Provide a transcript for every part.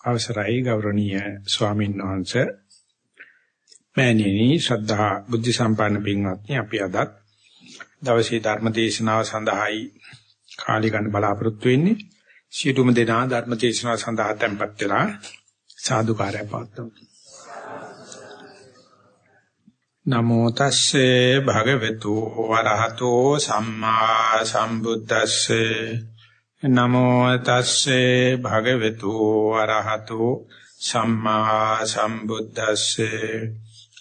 අවසරයි ගෞරවනීය ස්වාමීන් වහන්සේ. මෑණියනි ශ්‍රද්ධා බුද්ධ සම්පන්න පින්වත්නි අපි අද දවසේ ධර්ම දේශනාව සඳහායි කාලය ගන්න බලාපොරොත්තු වෙන්නේ. සියලුම දෙනා ධර්ම දේශනාව සඳහා tempත් වෙලා සාදුකාරය පවත්වමු. නමෝ තස්සේ භගවතු වරහතෝ සම්මා සම්බුද්දස්සේ නමෝ තස්සේ භගවතු අරහතෝ සම්මා සම්බුද්දස්සේ.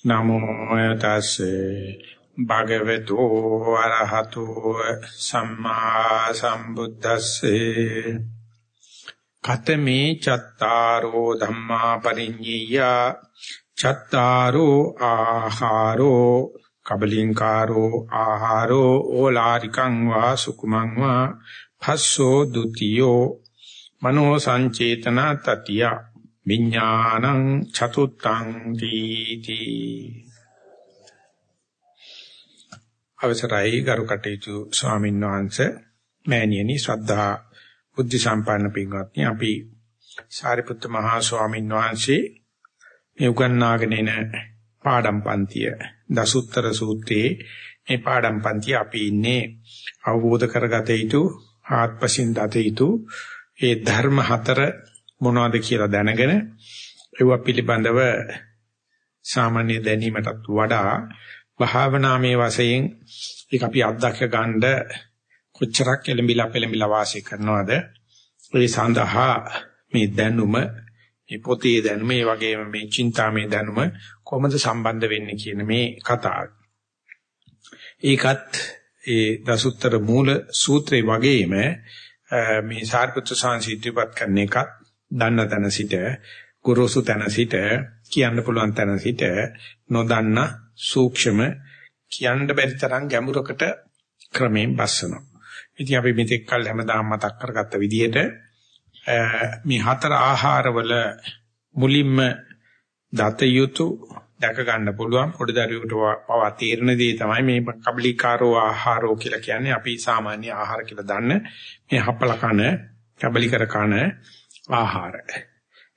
නමෝ තස්සේ භගවතු අරහතෝ සම්මා සම්බුද්දස්සේ. කතමේ චත්තාරෝ ධම්මා පරිඤ්ඤය. චත්තාරෝ ආහාරෝ කබලින්කාරෝ ආහාරෝ ඕලාරිකං වා සුකුමං වා පස්සෝ ဒ ුතියෝ මනෝ සංචේතන තතිය විඥානං චතුත්තං තීති. අවසරයි ගරු කටයුතු ස්වාමීන් වහන්සේ මෑණියනි ශ්‍රද්ධා බුද්ධ සම්පන්න පින්වත්නි අපි සාරිපුත්ත මහා ස්වාමීන් වහන්සේ මේ උගන්වාගෙන එන පාඩම් පන්තිය දසුත්තර සූත්‍රයේ මේ පාඩම් පන්තිය අපි ඉන්නේ අවබෝධ කරගත යුතු ආත්පසින් දත යුතු ඒ ධර්ම හතර මොනවද කියලා දැනගෙන ඒව පිළිබඳව සාමාන්‍ය දැනීමටත් වඩා භාවනාමය වශයෙන් ඒක අපි අත්දැක ගන්න කොච්චරක් එළඹිලා පෙළඹිලා වාසය කරනවද ඒ සඳහා මේ දැනුම මේ පොතේ දැනුම ඒ වගේම මේ චින්තාමය දැනුම කොහොමද සම්බන්ධ වෙන්නේ කියන මේ කතාව. ඒකත් ඒ දසුත්තර මූල සූත්‍රේ වගේම මේ සාරිපුත්‍ර සංසිද්ධිපත් කරන එකත් දන්න තැන සිට ගුරුසු තැන සිට කියන්න පුළුවන් තැන සිට නොදන්න සූක්ෂම කියන්න බැරි තරම් ගැඹුරකට ක්‍රමයෙන් බස්සනවා. ඉතින් අපි මෙතෙක් කල් හැමදාම මතක් කරගත්ත විදිහට මේ හතර ආහාරවල මුලින්ම දත යුතු දැක ගන්න පුළුවන් පොඩි දරුවෙකුට පවා තේරෙන දේ තමයි මේ කබලිකාරෝ ආහාරෝ කියලා කියන්නේ අපි සාමාන්‍ය ආහාර කියලා දන්න මේ හපල කන කබලිකර කන ආහාර.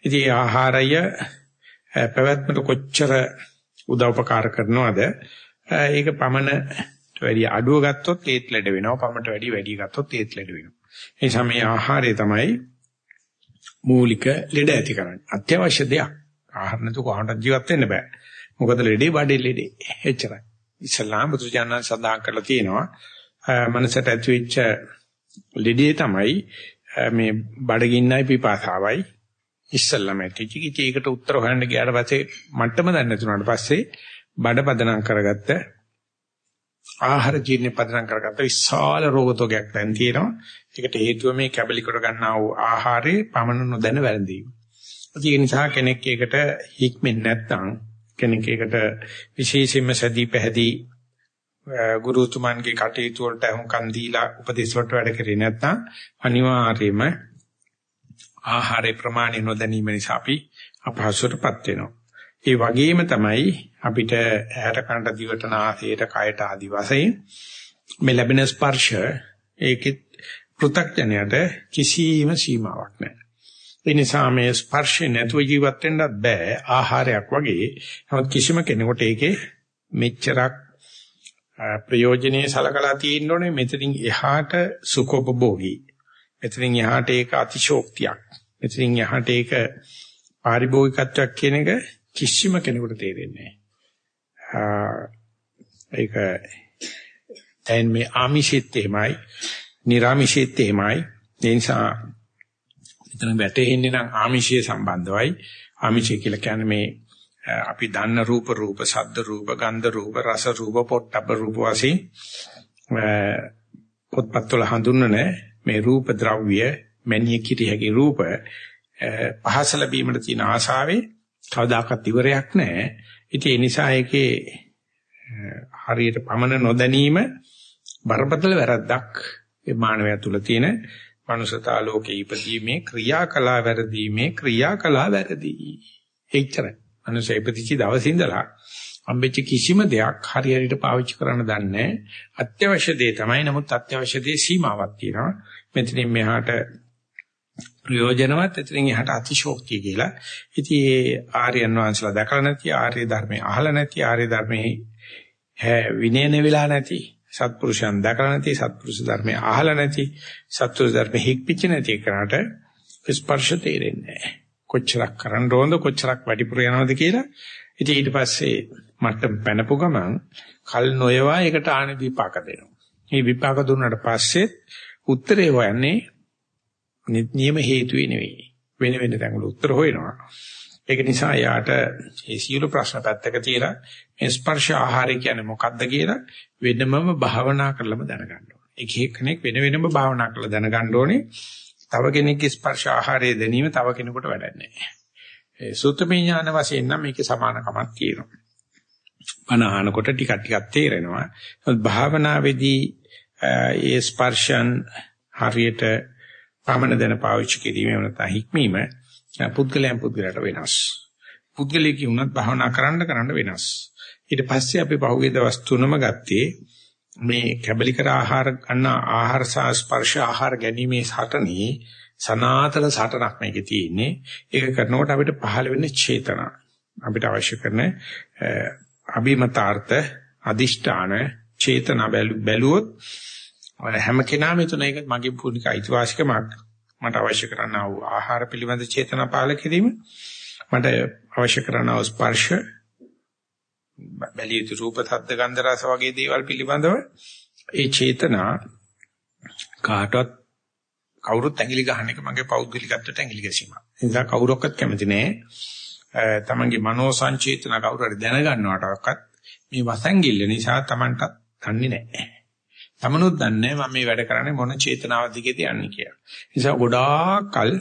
ඉතින් ආහාරය පැවැත්මට කොච්චර උදව්පකාර කරනවද? ඒක පමණ වැඩි අඩුව ගත්තොත් ඒත් ලැබ වෙනවා. පමණට වැඩි වැඩි ගත්තොත් ඒත් ලැබ වෙනවා. ඒ නිසා මේ ආහාරය තමයි මූලික ලෙඩ ඇති කරන්නේ. අත්‍යවශ්‍ය දෙයක්. ආහාර නැතුව කොහොමද ජීවත් වෙන්න බෑ. මොකද ලෙඩේ බඩේ ලෙඩේ. එච්චරයි. ඉස්ලාම් බුදුජානක සඳහන් කරලා තියෙනවා මනසට ඇතිවෙච්ච ලෙඩේ තමයි මේ බඩගින්නයි පිපාසාවයි ඉස්සල්ලාම ඇතිචි ඒකට උත්තර හොයන්න ගියාට පස්සේ මට්ටම දන්නේ නැතුණාට පස්සේ බඩ පදනම් කරගත්ත ආහාර ජීර්ණ පදනම් කරගත්ත විශාල රෝගතෝගයක් දැන් තියෙනවා. ඒකට හේතුව මේ කැබලි කර ගන්නා වූ ආහාරයේ පමණ නොදැන වැළඳීම. ඒ නිසා කෙනෙක් ඒකට හික්මෙන්නේ නැත්නම් කෙනෙක් ඒකට විශේෂයෙන්ම සැදී පැහැදී ගුරුතුමන්ගේ කටයුතු වලට අහුම්කම් දීලා උපදේශ වලට වැඩ කරේ නැත්නම් අනිවාර්යයෙන්ම ආහාරේ ප්‍රමාණය නොදැනීම නිසා අපි අපහසුතාවටපත් වෙනවා. ඒ වගේම තමයි අපිට ඇහැට කනට දිවට නාසයට කයට ආදි වශයෙන් මේ ලැබෙන ස්පර්ශ ඒකෙත් පෘථග්ජනයට කිසිම සීමාවක් නැහැ. ඒ නිසා මේ ස්පර්ශේ නැතුව ජීවත් වෙන්නත් බෑ ආහාරයක් වගේ. නමුත් කිසිම කෙනෙකුට ඒකේ මෙච්චරක් ප්‍රයෝජනේ සලකලා තියෙන්න ඕනේ මෙතනින් එහාට සුඛෝපභෝගී. මෙතනින් එහාට ඒක අතිශෝක්තියක්. මෙතනින් එහාට ඒක පාරිභෝගිකත්වයක් කියන එක කිසිම කෙනෙකුට තේරෙන්නේ නැහැ. ඒක දැන් මේ ආමිෂෙත් එහෙමයි, නිර්ආමිෂෙත් එහෙමයි. ඒ නිසා එතන වැටෙන්නේ නම් ආමිෂයේ සම්බන්ධවයි. ආමිෂය කියලා කියන්නේ මේ අපි දන්න රූප රූප, ශබ්ද රූප, ගන්ධ රූප, රස රූප, පොට්ටබ්බ රූප වශයෙන් පොත්පත්වල හඳුන්වන මේ රූප ද්‍රව්‍ය මෙනිය කිරි හැකි රූප පහස ලැබීමට තියෙන ආශාවේ කවදාකවත් ඉවරයක් නැහැ. ඉතින් ඒ නිසා ඒකේ හරියට පමන නොදැනීම බරපතල වැරද්දක් ඒ මානවය තුල තියෙන මනුෂ්‍යතා ලෝකේ ඉපදීමේ ක්‍රියාකලා වැරදීමේ ක්‍රියාකලා වැරදි. එච්චරයි. මනුෂ්‍ය ඉපදිච්ච දවසේ ඉඳලා අම්බෙච්ච කිසිම දෙයක් හරියට පාවිච්චි කරන්න දන්නේ අත්‍යවශ්‍ය දේ තමයි. නමුත් අත්‍යවශ්‍ය දේ සීමාවක් තියෙනවා. මෙතනින් මෙහාට ප්‍රයෝජනවත් එතනින් එහාට අතිශෝක්තිය කියලා. ඉතින් ඒ ආර්යයන් වහන්සේලා දැකලා නැති ආර්ය ධර්මයේ අහලා නැති ආර්ය ධර්මයේ විනයන වෙලා නැති සත්පුරුෂයන් දැකලා නැති සත්පුරුෂ ධර්මයේ අහලා නැති සත්පුරුෂ ධර්මයේ හික්පිච්ච නැති කරාට ස්පර්ශ තේරෙන්නේ නැහැ. කොච්චරක් කරන්න ඕනද කොච්චරක් වැඩිපුර යනවද කියලා. ඉතින් ඊට පස්සේ මට පැනපු ගමන් කල් නොයවා ඒකට ආන විපාක දෙනවා. මේ විපාක දුන්නාට පස්සේ උත්තරේ හොයන්නේ නියම හේතුවේ නෙවෙයි. වෙන වෙන තැන්වල උත්තර හොයනවා. ඒක නිසා යාට මේ සියලු ප්‍රශ්න පැත්තක තියලා මේ ස්පර්ශ ආහාරය කියන්නේ මොකක්ද කියලා වෙනමම භාවනා කරලම දැනගන්න ඕනේ. එක එක්කෙනෙක් වෙන වෙනම භාවනා කරලා දැනගන්න ඕනේ. තව කෙනෙක්ගේ ස්පර්ශ ආහාරය දැනීම තව කෙනෙකුට වැඩක් නැහැ. ඒ සූත්‍රමය ඥාන වශයෙන් නම් මේකේ සමානකමක් තියෙනවා. බණ අහනකොට ටිකක් ටිකක් තේරෙනවා. භාවනාවේදී ඒ ස්පර්ශයන් හරියට පමණ දැන පාවිච්චි කිරීම නැත්නම් හික්මීම පුද්ගලයන් පුද්ගලයට වෙනස්. පුද්ගලයෙක් වුණත් භාවනා කරන්න කරන්න වෙනස්. ඊට පස්සේ අපි පහුගිය දවස් තුනම ගත්තේ මේ කැබලිකර ආහාර ගන්න ආහාර සහ ස්පර්ශ ආහාර ගැනීමේ සටනේ සනාතන සටනක් මේකේ තියෙන්නේ. ඒක කරනකොට අපිට පහළ වෙන්නේ චේතනා. අපිට අවශ්‍ය කරන අභිමතාර්ථ අදිෂ්ඨාන චේතනා බැලුවොත් හැම කෙනාම හිතන එක මගේ පුනික අයිතිවාසිකමක් මට අවශ්‍ය කරන ආහාර පිළිබඳ චේතනා පාල කිරීම මට අවශ්‍ය කරන ස්පර්ශ බැලිය යුතු රූප සද්ද ගන්ධ රස වගේ දේවල් පිළිබඳව ඒ චේතනා කාටවත් කවුරුත් ඇඟිලි ගහන එක මගේ පෞද්ගලිකත්වයට ඇඟිලි ගැසීමක්. ඒ නිසා කවුරක්වත් කැමති නෑ. තමන්ගේ මනෝ සංචේතන කවුරු හරි දැනගන්නවටවත් මේ වසංගිල්ල නිසා තමන්ට දන්නේ නැහැ. තමනුත් දන්නේ මම මේ වැඩ කරන්නේ මොන චේතනාව දිගේද යන්නේ කියලා. නිසා ගොඩාක් කල්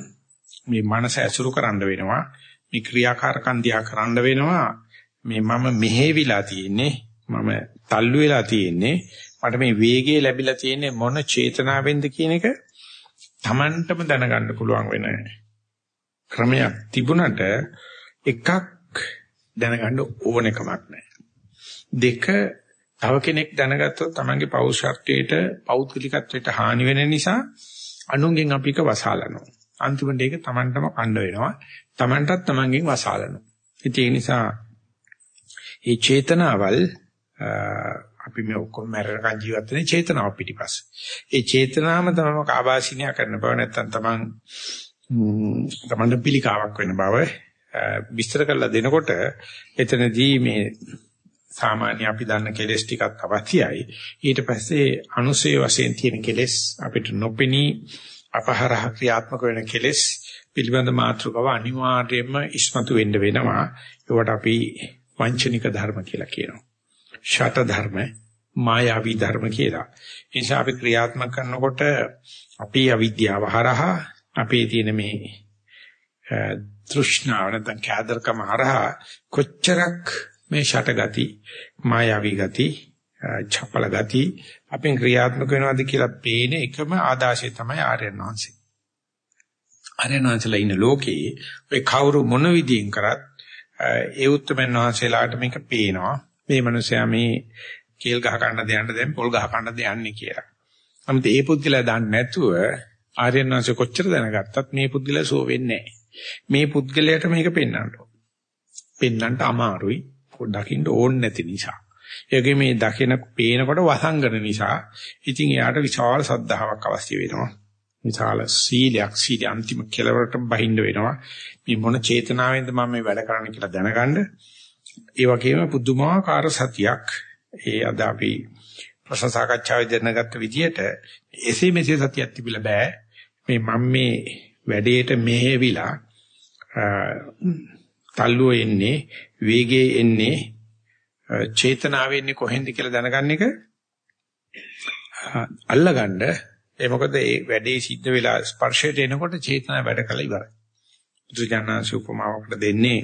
මේ මනස ඇසුරු කරන්න වෙනවා. මේ ක්‍රියාකාරකම් දිහා කරන්න වෙනවා. මේ මම මෙහෙවිලා තියෙන්නේ මම තල්ලු වෙලා තියෙන්නේ මට මේ වේගය ලැබිලා තියෙන්නේ මොන චේතනාවෙන්ද කියන එක Tamanටම දැනගන්න පුළුවන් වෙන ක්‍රමයක් තිබුණට එකක් දැනගන්න ඕනෙකමක් නැහැ. දෙක තව කෙනෙක් දැනගත්තොත් තමන්ගේ පෞරුෂත්වයට පෞද්ගලිකත්වයට හානි වෙන නිසා අනුන්ගෙන් අපි එක වසාලනවා. අන්තිමට ඒක තමන්ටම කණ්ඩ වෙනවා. තමන්ටත් තමන්ගෙන් වසාලනවා. ඒ නිසා මේ චේතනාවල් අපි මේ ඔක්කොම මරණකන් ජීවත් වෙන චේතනාව පිටිපස්ස. ඒ චේතනාවම තමයි කාබාසිනිය කරන බව නැත්තම් තමන් තමන්ට පිළිකාවක් වෙන බව විස්තර කරලා දෙනකොට එතනදී මේ සාමාන්‍ය අපි දන්න කෙලෙස් ටිකක් අවශ්‍යයි. ඊට පස්සේ අනුසය වශයෙන් තියෙන කෙලෙස් අපිට නොපෙනී අපහරහ ක්‍රියාත්මක වෙන කෙලෙස් පිළිබඳ මාතෘකාව අනිවාර්යයෙන්ම ඉස්මතු වෙන්න වෙනවා. ඒවට අපි වංචනික ධර්ම කියලා කියනවා. ෂට ධර්ම, මායාවී ධර්ම කියලා. ඒ නිසා අපි ක්‍රියාත්මක කරනකොට අපි අවිද්‍යාව හරහා අපේ තියෙන මේ තෘෂ්ණාව නැත්නම් කෑදරකම හරහා කොච්චරක් මේ ෂටගති මායාවී ගති චපල ගති අපෙන් ක්‍රියාත්මක වෙනවද කියලා පේන එකම ආදාශය තමයි ආර්යයන් වහන්සේ. ආර්යයන් වහන්සේලා ඉන්න ලෝකේ ඔය කවුරු මොන විදියෙන් කරත් ඒ උත්තරමන් වහන්සේලාට මේක පේනවා. මේ මනුස්සයා මේ කේල් ගහ ගන්න දෙයන්න දැන් පොල් ගහ ගන්න දෙයන්නේ කියලා. නමුත් ඒ පුද්ගලයා දන්නේ නැතුව ආර්යයන් වහන්සේ කොච්චර දැනගත්තත් මේ පුද්ගලයා සෝ වෙන්නේ නැහැ. මේ පුද්ගලයාට මේක පෙන්වන්න ඕන. පෙන්වන්නට අමාරුයි. දකින්න ඕනේ නැති නිසා. ඒකේ මේ දකින පේනකොට වසංගන නිසා ඉතින් එයාට විශාල සද්ධාාවක් අවශ්‍ය වෙනවා. විශාල සීලයක් සීල අන්තිම කෙලවරට බහින්න වෙනවා. මේ මොන චේතනාවෙන්ද මම මේ වැඩ කරන්නේ කියලා දැනගන්න. ඒ වගේම පුදුමාකාර සතියක් ඒ අද අපි ප්‍රශ්න සාකච්ඡාවේ දැනගත්ත විදිහට එසේ මෙසේ සතියක් තිබිලා බෑ. මේ මම මේ වැඩේට මෙහෙවිලා තල්ලුව එන්නේ වේගයේ එන්නේ චේතනාවෙ එන්නේ කොහෙන්ද කියලා දැනගන්න එක අල්ලගන්න ඒ මොකද ඒ වැඩේ සිද්ධ වෙලා ස්පර්ශයට එනකොට චේතනාව වැඩ කළා ඉවරයි. බුදුජානනාංශ උපමාවකට දෙන්නේ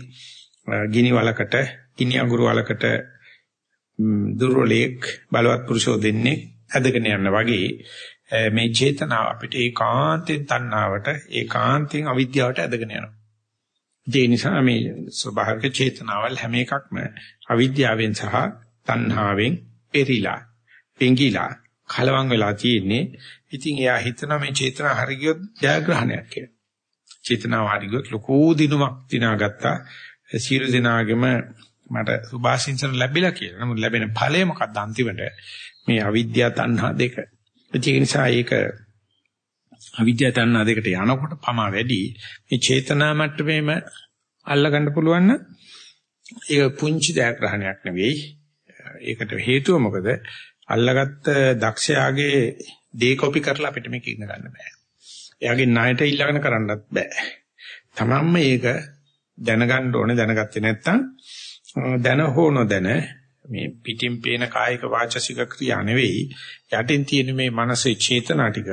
ගිනි වලකට ගිනි අඟුරු වලකට දුර්වලයක් බලවත් පුරුෂෝ දෙන්නේ ඇදගෙන යන වගේ මේ චේතනාව අපිට ඒකාන්තයෙන් තණ්හාවට ඒකාන්තයෙන් අවිද්‍යාවට ඇදගෙන යනවා. ඒ නිසා මේ ස්වභාවික චේතනාවල් හැම එකක්ම අවිද්‍යාවෙන් සහ තණ්හාවෙන් පෙරිලා, පෙඟිලා, කලවම් වෙලා තියෙන්නේ. ඉතින් එයා හිතනවා මේ චේතනා හරියට ජයග්‍රහණයක් කියලා. චේතනාව හරියට ලොකු දිනුමක් දිනාගත්තා. සීල දිනාගෙම මට සුභාසින්සන ලැබිලා කියලා. නමුත් ලැබෙන ඵලය මොකක්ද අන්තිමට? මේ අවිද්‍යාව තණ්හා දෙක. ඒ නිසා ඒක අවිද්‍යාව තණ්හා දෙකට යනකොට පමා වැඩි. මේ චේතනා මට්ටමේම අල්ලගන්න පුළුවන් නම් ඒක පුංචි දයග්‍රහණයක් නෙවෙයි. ඒකට හේතුව මොකද? අල්ලගත්ත දක්ෂයාගේ දේ කොපි කරලා අපිට මේක ඉගෙන ගන්න බෑ. එයාගේ ණයට ඊළඟන කරන්නත් බෑ. තමන්ම මේක දැනගන්න ඕනේ දැනගත්තේ නැත්නම් දැන හෝ නොදැන මේ පිටින් පේන කායික වාචසික ක්‍රියා නෙවෙයි යටින් තියෙන මේ මනසේ චේතනා ටික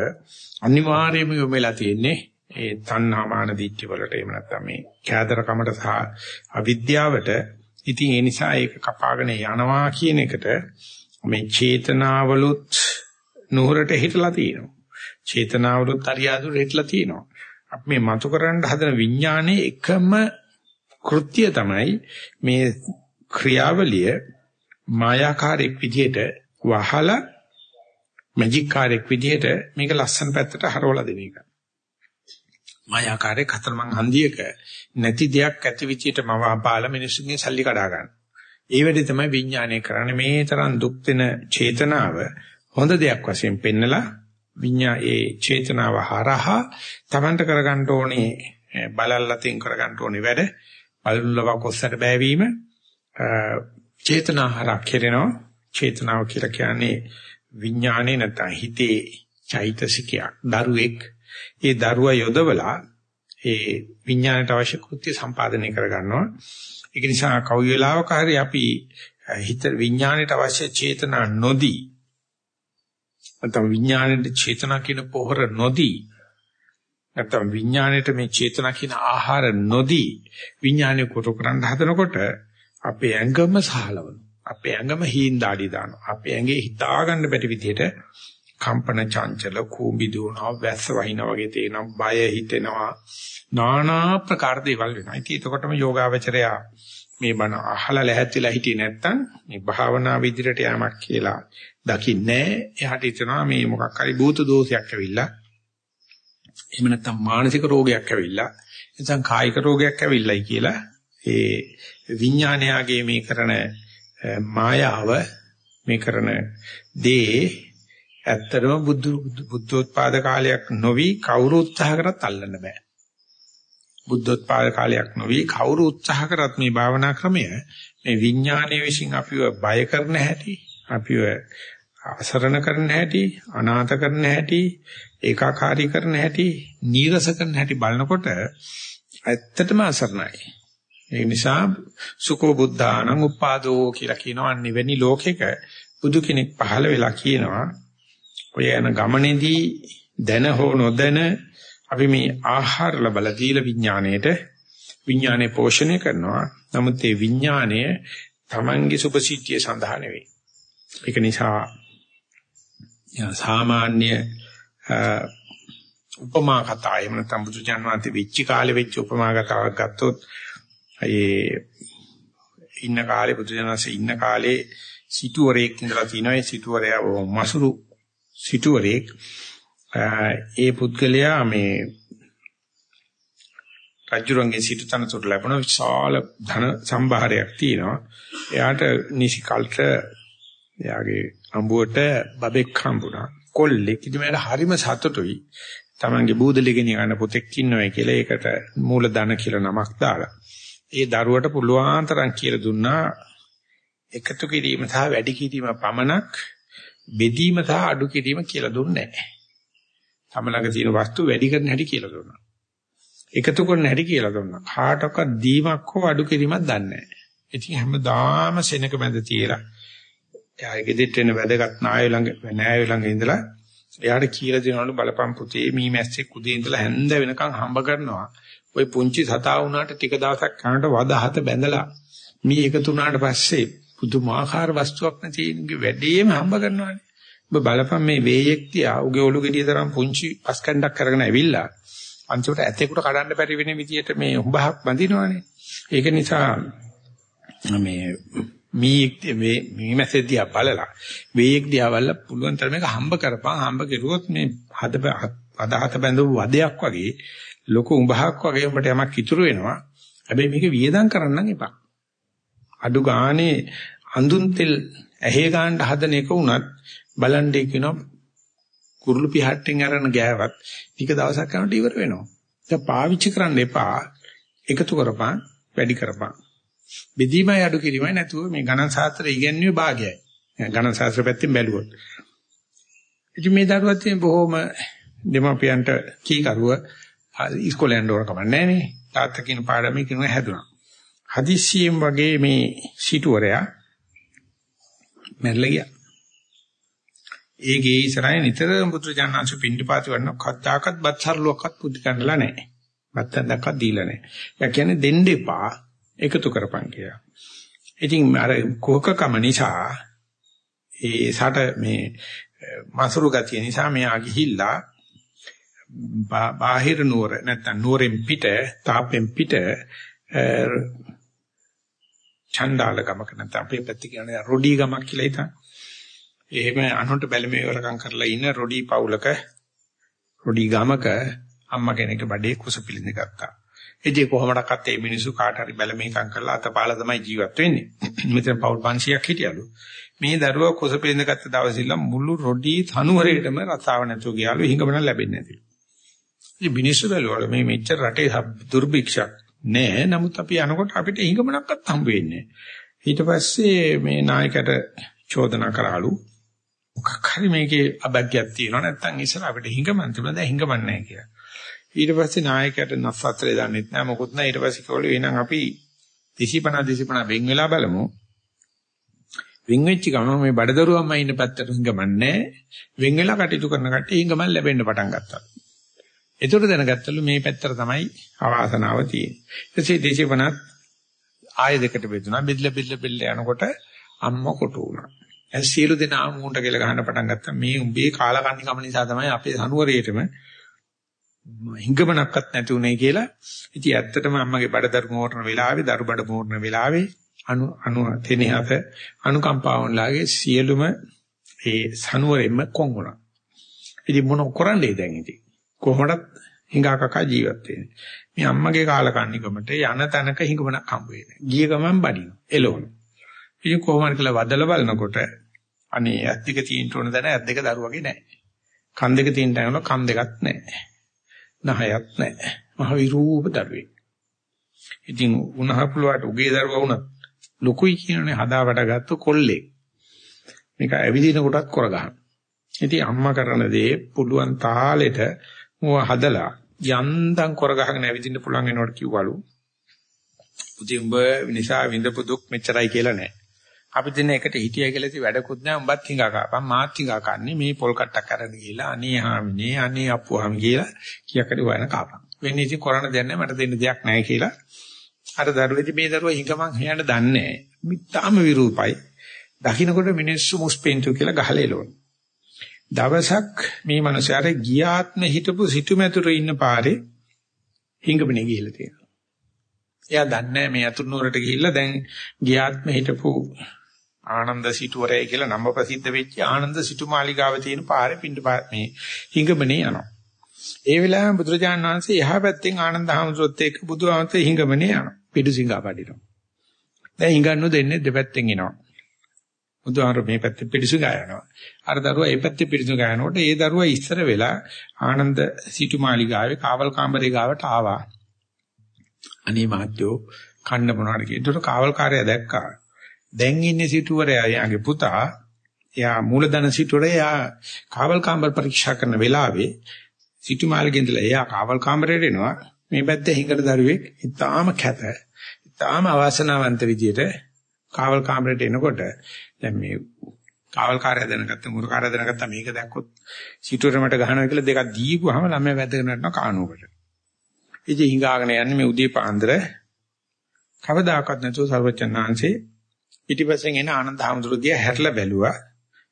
අනිවාර්යයෙන්ම යොමලා තියෙන්නේ ඒ තණ්හා මාන දිට්ඨි වලට. එහෙම නැත්නම් මේ කෑදරකමට සහ අවිද්‍යාවට. ඉතින් ඒ නිසා ඒක කපාගෙන යනවා කියන එකට මේ චේතනාවලුත් නුහරට හිටලා තියෙනවා. චේතනාවලුත් අරියාදුර හිටලා තියෙනවා. අපි මේ මතු කරන්න හදන විඥානයේ එකම කෘත්‍ය තමයි මේ ක්‍රියාවලිය මායාකාරයක් විදිහට වහලා මැජික් කාර්යයක් විදිහට මේක ලස්සන පැත්තට හරවලා දෙන එක. මායාකාරයේ කතරමං හන්දියක නැති දෙයක් ඇති විදිහට මව අපාල මිනිස්සුන්ගේ සල්ලි කඩා ගන්න. ඒ වෙලේ තමයි විඥානය කරන්නේ මේ තරම් දුක් දෙන චේතනාව හොඳ දෙයක් වශයෙන් පෙන්නලා විඤ්ඤා ඒ චේතනාව හරහා තමන්ට කරගන්න ඕනේ බලල්ලතින් කරගන්න ඕනේ වැඩ බලුල්ලව කොස්සට බෑවීම චේතනාහරක් කෙරෙනවා චේතනාව කියලා කියන්නේ විඥානේ නැත්නම් හිතේ චෛතසිකයක් දරුවෙක්. ඒ දරුවා යොදවලා ඒ විඥානයට අවශ්‍ය කෘත්‍ය සම්පාදනය කරගන්නවා. ඒක නිසා කවි වේලාවක හරි අපි හිත විඥානයට අවශ්‍ය චේතනා නොදී නැත්නම් විඥානයේ චේතනා කියන පොහොර නොදී නැත්නම් විඥාණයට මේ චේතනා කියන ආහාර නොදී විඥානය කොට කරන්න හදනකොට අපේ ඇඟම සහලවන අපේ ඇඟම හීන්දාඩි දානවා. අපේ ඇඟේ හිතා ගන්න බැරි විදිහට කම්පන චංචල කූඹි දුවනවා වැස්ස වහිනා වගේ තේනවා බය හිතෙනවා. নানা ප්‍රකාර දේවල් වෙනවා. ඉතින් එතකොටම යෝගාවචරය මේ බණ අහලා ලැහැත්තිලා හිටියේ නැත්තම් මේ භාවනා විදිහට යamak කියලා දකින්නේ එයාට හිතනවා මේ මොකක් හරි භූත දෝෂයක් ඇවිල්ලා එහෙම නැත්නම් මානසික රෝගයක් ඇවිල්ලා නැත්නම් කායික රෝගයක් ඇවිල්ලායි කියලා ඒ විඥානයාගේ මේ කරන මායාව මේ කරන දේ ඇත්තටම බුදු බුද්ධෝත්පාද කාලයක් නොවි කවුරු උත්සාහ කරත් අල්ලන්න බෑ. බුද්ධෝත්පාද කාලයක් නොවි කවුරු උත්සාහ කරත් මේ භාවනා ක්‍රමය මේ විඥානයේ විසින් අපිව බය කරන හැටි, අපිව අසරණ කරන හැටි, අනාථ කරන හැටි, ඒකාකාරී කරන හැටි, නීරස කරන හැටි බලනකොට ඇත්තටම අසරණයි. ඒ නිසා සුකෝ බුද්ධානං උපාදෝ කියලා කියනවා. නිවෙනි ලෝකෙක බුදු කෙනෙක් පහළ වෙලා කියනවා. ඔය යන ගමනේදී දැන හෝ නොදැන අපි මේ ආහාර ලබලා දීලා විඥාණයට විඥානේ පෝෂණය කරනවා. නමුත් ඒ විඥාණය Tamange සුභසිද්ධිය සඳහා නෙවෙයි. ඒක නිසා සාමාන්‍ය උපමා කතා එහෙම නැත්නම් බුදුචාන් වහන්සේ වෙච්ච කාලේ වෙච්ච උපමා කතාවක් ගත්තොත් ඒ ඉන්න කාලේ බුදුජානසෙ ඉන්න කාලේ සිටුවරයෙක් ඉඳලා තිනවා ඒ සිටුවරයා මසුරු සිටුවරයෙක්. ඒ පුද්ගලයා මේ රජුරන්ගේ සිටු තනතුරු ලැබුණ විශාල ධන සම්භාරයක් තියෙනවා. එයාට නිසි කල්ට එයාගේ අඹුවට බබෙක් හම්බුණා. කොල්ලෙක්. ඉතින් මට හරිම සතුටුයි. තමන්ගේ බූදලි ගෙන යන පුතෙක් ඉන්නවයි කියලා ඒකට මූල ධන කියලා නමක් දාලා. ඒ දරුවට පුළුවන් තරම් කියලා දුන්නා එකතු කිරීම සහ වැඩි කිරීම පමණක් බෙදීම සහ අඩු කිරීම කියලා දුන්නේ නැහැ. තම ළඟ තියෙන වස්තු වැඩි කරන හැටි කියලා දුන්නා. එකතු කරන හැටි කියලා දුන්නා. කාටවත් දීමක් හෝ අඩු කිරීමක් දන්නේ නැහැ. ඉතින් හැමදාම සෙනක මැද තියලා එයාගේ ගෙදෙට්ට එන වැදගත් නාය ළඟ නෑය ළඟ ඉඳලා එයාට කියලා දෙනවලු බලපම් පුතේ මී මැස්සෙක් උදේ ඉඳලා හැන්ද වෙනකන් හම්බ කරනවා. ওই පුංචි සතා වුණාට ටික දවසක් කනට වද හත බැඳලා මේ එකතු වුණාට පස්සේ පුදුමාකාර වස්තුවක් නැති වැඩේම හම්බ කරනවානේ. ඔබ බලපන් මේ වේයෙක් තියා උගේ ඔලු ගෙඩිය තරම් පුංචි පස් කණ්ඩක් කරගෙන ඇවිල්ලා අන්තිමට ඇතෙකුට කඩන්න බැරි වෙන විදියට මේ උඹහක් බඳිනවනේ. ඒක නිසා මේ මීෙක් මේ මේ මැසේජ් දිහා බලලා වේයෙක් දිහා බලලා පුළුවන් තරමක හම්බ කරපන් හම්බ කෙරුවොත් මේ හද අදහත බැඳපු වදයක් වගේ ලොකු උඹහක් වගේ උඹට යමක් ඉතුරු වෙනවා. හැබැයි මේක වියදම් කරන්න එපා. අඩු ගානේ අඳුන් තෙල් ඇහි ගන්න හදන එක උනත් බලන්නේ කියනවා කුරුළු පිහට්ටෙන් අරන ගෑවත් ටික දවසක් යනකොට ඉවර වෙනවා. ඒක පාවිච්චි කරන්න එපා. එකතු කරපන්, වැඩි කරපන්. බෙදීමයි අඩු කිරීමයි නැතුව මේ ගණන් ශාස්ත්‍රය ඉගෙනුවේ භාගයයි. ගණන් ශාස්ත්‍ර පැත්තෙන් බැලුවොත්. ඉතින් මේ දරුවත් බොහොම දෙමාපියන්ට කීකරුව ඉස්කෝලේ යන්න ඕන කමක් නැහැ නේ. තාත්තා කියන පාඩමේ කියන හැදුනා. හදිස්සියෙන් වගේ මේ සිටුවරයා මැරලා ගියා. ඒ ගේ ඉස්සරහින් නිතරම පුත්‍රජානංශ පින්ඩපාති වන්න කද්දාකත් බත්සර්ලුවක්වත් පුදු කරන්නලා නැහැ. බත්තන් දැක්කත් දීලා නැහැ. ඒ කියන්නේ දෙන්න එපා එකතු කරපන් කියලා. ඉතින් අර කෝකකම නිසා ඒ සට මේ මසුරු ගතිය නිසා මෙයා ගිහිල්ලා බාහිර නුවර නැත්තම් නුවරෙන් පිට තාපෙන් පිට චණ්ඩාල ගමක නැත්නම් අපේ පැත්තේ කියන්නේ රොඩි ගමක් කියලා හිතන්න. එහෙම අනුන්ට බැලමේ වරකම් කරලා ඉන්න රොඩි පවුලක රොඩි ගමක අම්මා කෙනෙක් බඩේ කුස පිළිඳ ගත්තා. ඉතින් කොහොමඩක්වත් මේ මිනිස්සු කාට හරි බැලමේකම් කරලා අතපාලා තමයි ජීවත් වෙන්නේ. මෙතන පවුල් 500ක් හිටියලු. මේ දරුවා කුස පිළිඳ ගත්ත දවසිල්ල මුළු රොඩි තනුවරේටම රසාව නැතුව ගියාලු හිඟමන ලැබෙන්නේ නැතිලු. ඉතින් මිනිස්සු බැලුවලු මේ මෙච්චර රටේ දුර්භික්ෂක් නෑ. නමුත් අපි යනකොට අපිට හිඟමනක්වත් හම්බ වෙන්නේ ඊට පස්සේ මේ නායකට චෝදනා කරාලු. මොකක් හරි මේකේ අබැග්යක් තියෙනවා නැත්නම් ඉස්සර අපිට හිඟමන් තිබුණා දැන් හිඟමන් නැහැ කියලා. ඊට පස්සේ නායකයාට නස්සත්‍රේ දන්නෙත් නෑ මොකුත් නෑ ඊට පස්සේ කිව්වලු එහෙනම් අපි 25 25 වෙන් වෙලා බලමු. වෙන් වෙච්ච ගමන් මේ බඩදරුවම්ම ඉන්න පැත්තට හිඟමන් නෑ. වෙන් වෙලා කටයුතු කරන කට්ටිය හිඟමන් ලැබෙන්න පටන් ගත්තා. ඒතර දැනගත්තලු මේ පැත්තට තමයි අවාසනාව තියෙන්නේ. ඊටසේ දේශේපනත් ආය දෙකට බෙදුණා. බෙදලා බෙදලා බෙදලා යනකොට අම්ම කොටු වුණා. ඒ සියලු දෙනා මූණට කියලා ගහන්න පටන් ගත්තා. මේ උඹේ කාලකන්ණි කම නිසා තමයි අපේ සනුවරේටම හිඟමනක්වත් නැති උනේ කියලා. ඉතින් ඇත්තටම අම්මගේ බඩදරු මෝරන වෙලාවේ, දරු බඩ මෝරන වෙලාවේ අනු අනු තෙනහත අනුකම්පාවන්ලාගේ සියලුම ඒ සනුවරෙම කොන් වුණා. ඉතින් මොන කරන්නේ දැන් ඉතින්? කොහොමදත් හිඟා කකා ජීවත් වෙන්නේ. මේ අම්මගේ කාලකන්නිකමට යන තැනක හිඟමනක් හම්බ වෙන්නේ. ගිය ගමන් බඩිනවා. එළවන. ඉතින් කොහොමද කියලා වදලා බලනකොට අනේ ඇත් දෙක තියෙන්න ඕන දැන ඇත් දෙක දරුවගේ නැහැ. කන් දෙක තියෙන්න යන කන් දෙකක් නැහැ. නහයක් නැහැ. මහ විරූප දරුවෙක්. ඉතින් උණහපුලවට උගේ දරුවා වුණත් ලොකුයි කියනනේ හදාවට ගත්ත කොල්ලෙක්. මේක ඇවිදින කොටත් කරගන්න. ඉතින් අම්මා කරන දේ පුළුවන් තාලෙට මොව හදලා යන්තම් කර ගහගෙන ඇවිදින්න පුළුවන් වෙනවට කිව්වලු. පුතේ උඹ නිසා විඳපු දුක් මෙච්චරයි කියලා නෑ. අපි දෙන එකට හිටියයි කියලා ඉතින් වැඩකුත් නෑ උඹත් හිඟා කාපන් මාත් හිඟා කන්නේ මේ පොල් කට්ටක් අරගෙන ගිහලා අනේ හාමිනේ අනේ අප්පුවාම කියලා කීයකට වයන කාපන්. වෙන්නේ ඉතින් කරන්න දෙයක් නෑ මට දෙන්න දෙයක් නෑ කියලා. අර දරුවෙදි මේ දරුවා හිඟමන් හයන්න දන්නේ නෑ. මිත්තාම විරූපයි. දකින්නකොට මිනිස්සු මුස්පෙන්තු කියලා ගහලා එළවනවා. දවසක් මේ මනුස්සයාට ගියාත්ම හිටපු සිටුමැතුරු ඉන්න පාරේ හිඟපනේ ගිහිල්ලා තියෙනවා. එයා දන්නේ මේ අතුරුනුවරට ගිහිල්ලා දැන් ගියාත්ම හිටපු ආනන්ද සිටුවරය කියලා නම ප්‍රසිද්ධ වෙච්ච ආනන්ද සිටුමාලිගාව තියෙන පාරේ පින්න මේ හිඟපනේ යනවා. ඒ වෙලාවෙම බුදුරජාණන් වහන්සේ එහා පැත්තෙන් ආනන්ද හාමුදුරුවොත් එක්ක බුදුහාමතේ හිඟමනේ යනවා. පිටුසිඟා පඩිනවා. දැන් හිඟන්නු දෙන්නේ දෙපැත්තෙන් එනවා. බුදුහාර මේ පැත්තේ පිටිසු ගායනවා. අර දරුවා ඒ පැත්තේ පිටිසු ගායනකොට ඒ දරුවා ඉස්සර වෙලා ආනන්ද සිටුමාලිගාවේ කාවල් කාමරේ ගාවට ආවා. අනේ මහත්තයෝ කන්න මොනවාද කියලා. ඒකට කාවල්කාරයා දැක්කා. දැන් ඉන්නේ සිටුවරයා යාගේ පුතා. එයා මූලධන සිටුවරයා එයා කාවල් කාමර පරීක්ෂා කරන වෙලාවේ සිටුමාලිගෙන් ඉඳලා එයා කාවල් කාමරේට එනවා. මේ පැත්තේ හිඟට දරුවෙක් ඉතාලම කැත. ඉතාලම අවාසනාවන්ත විදියට කාවල් කාමරේට එනකොට දැන් මේ කාවල්කාරය දැනගත්ත මුරකාරය දැනගත්ත මේක දැක්කොත් සිටුවරමට ගහනවා කියලා දෙකක් දීපුවාම ළමයා වැදගෙන යනවා කානුවකට. ඉතින් හිඟාගෙන යන්නේ මේ උදේ පාන්දර කවදාකවත් නැතුව සර්වචන්නාංශේ පිටිපස්සෙන් එන ආනන්ද හැමදුරදියා හැරලා බැලුවා.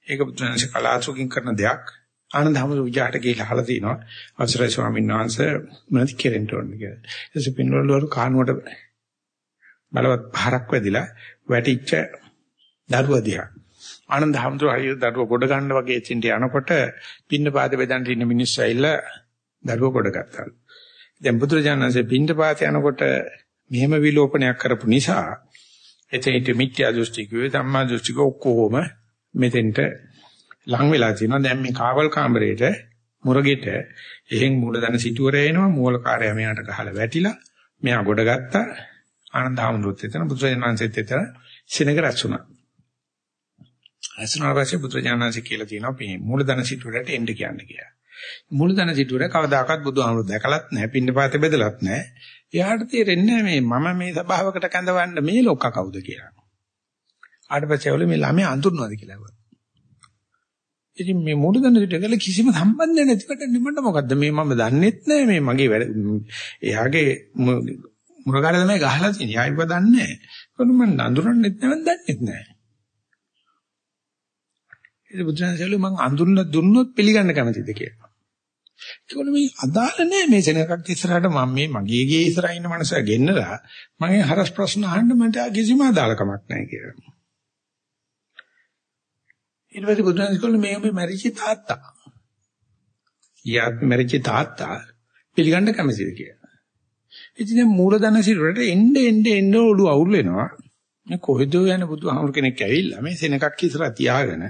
ඒක බුදුන්සේ කලාතුරකින් කරන දෙයක්. ආනන්ද හැමදුර විජාට ගිහිල්ලා අහලා තිනවා. අවසරයි ස්වාමීන් වහන්සේ මොනවද කෙරෙන්න ඕනේ කියලා. ඊටසේ පින්වල වල කානුවට බලවත් පහරක් වැදිලා වැටිච්ච දරුවා දිහා. ආනන්ද හැමතුරු හරිය දරුවා ගොඩ ගන්න වගේ එච්චින්ට යනකොට පින්න පාද බෙදන්න ඉන්න මිනිස්සු ඇවිල්ලා දරුවා ගොඩ ගත්තාලු. දැන් බුදුරජාණන්සේ පින්ඩපාත යනකොට මෙහෙම විලෝපනයක් කරපු නිසා එතෙන්ට මිත්‍යා දෘෂ්ටිකයෝ ධම්මා දෘෂ්ටිකෝ ඔක්කොම මෙතෙන්ට ලං වෙලා තියෙනවා. දැන් මේ කාවල් කාමරේට මුරගෙට එහෙන් මූලධන සිටුවරය එනවා මූලකාරයා මෙයාට ගහලා වැටිලා මෙයා ගොඩ ගත්තා ආනන්ද හාමුදුරුවෝ එතන බුදුරජාණන්සේත් එතන සිනක රැස්ුණා. රැස්ුණාට පස්සේ බුදුරජාණන්සේ කියලා තියෙනවා මේ මූලධන සිටුවරට එන්න කියන්න කියලා. මූලධන සිටුවර කවදාකවත් බුදුහාමුදුරුවෝ දැකලත් නැහැ පින්නපාතේ බෙදලත් නැහැ. එයාට තේරෙන්නේ මේ මම මේ සභාවකට කැඳවන්න මේ ලොක්ක කවුද කියලා. ආට පස්සේ අවල මේ ළමයා අඳුරනවාද කියලා අහුවා. ඉතින් මේ මූලධන සිටුවර කිසිම සම්බන්ධයක් නැතිවට නිමන්න මොකද්ද මේ මම දන්නෙත් නැහැ මේ මගේ වැඩ එයාගේ මුරගාල තමයි ගහලා තියෙන්නේ. ආයිව දන්නේ නැහැ. කොහොමද මම අඳුරන්නෙත් නැවද දන්නෙත් නැහැ. ඒ බුදුරජාණන් මම අඳුරන දුන්නොත් පිළිගන්න කැමතිද කියලා. ඒකවල මේ අදාළ නැහැ මේ සෙනඟක් ඉස්සරහට මම මේ මගේ ගේ ඉස්සරහින් ඉන්න මනසට ගෙන්නලා මගේ හරස් ප්‍රශ්න අහන්න මට කිසිම අදාළකමක් නැහැ කියලා. ඊට පස්සේ බුදුරජාණන් කිව්වලු මේ මේ මැරිච්ච තාත්තා. යාත් මැරිච්ච තාත්තා පිළිගන්න කැමතිද කියලා. ඉතින් දැන් මූලධන සිරුරට එන්න එන්න එන්න ඔළුව අවුල් වෙනවා. මේ කොහෙද යන බුදුහාමුදුර කෙනෙක් ඇවිල්ලා මේ සෙනඟක් ඉස්සරහ තියාගෙන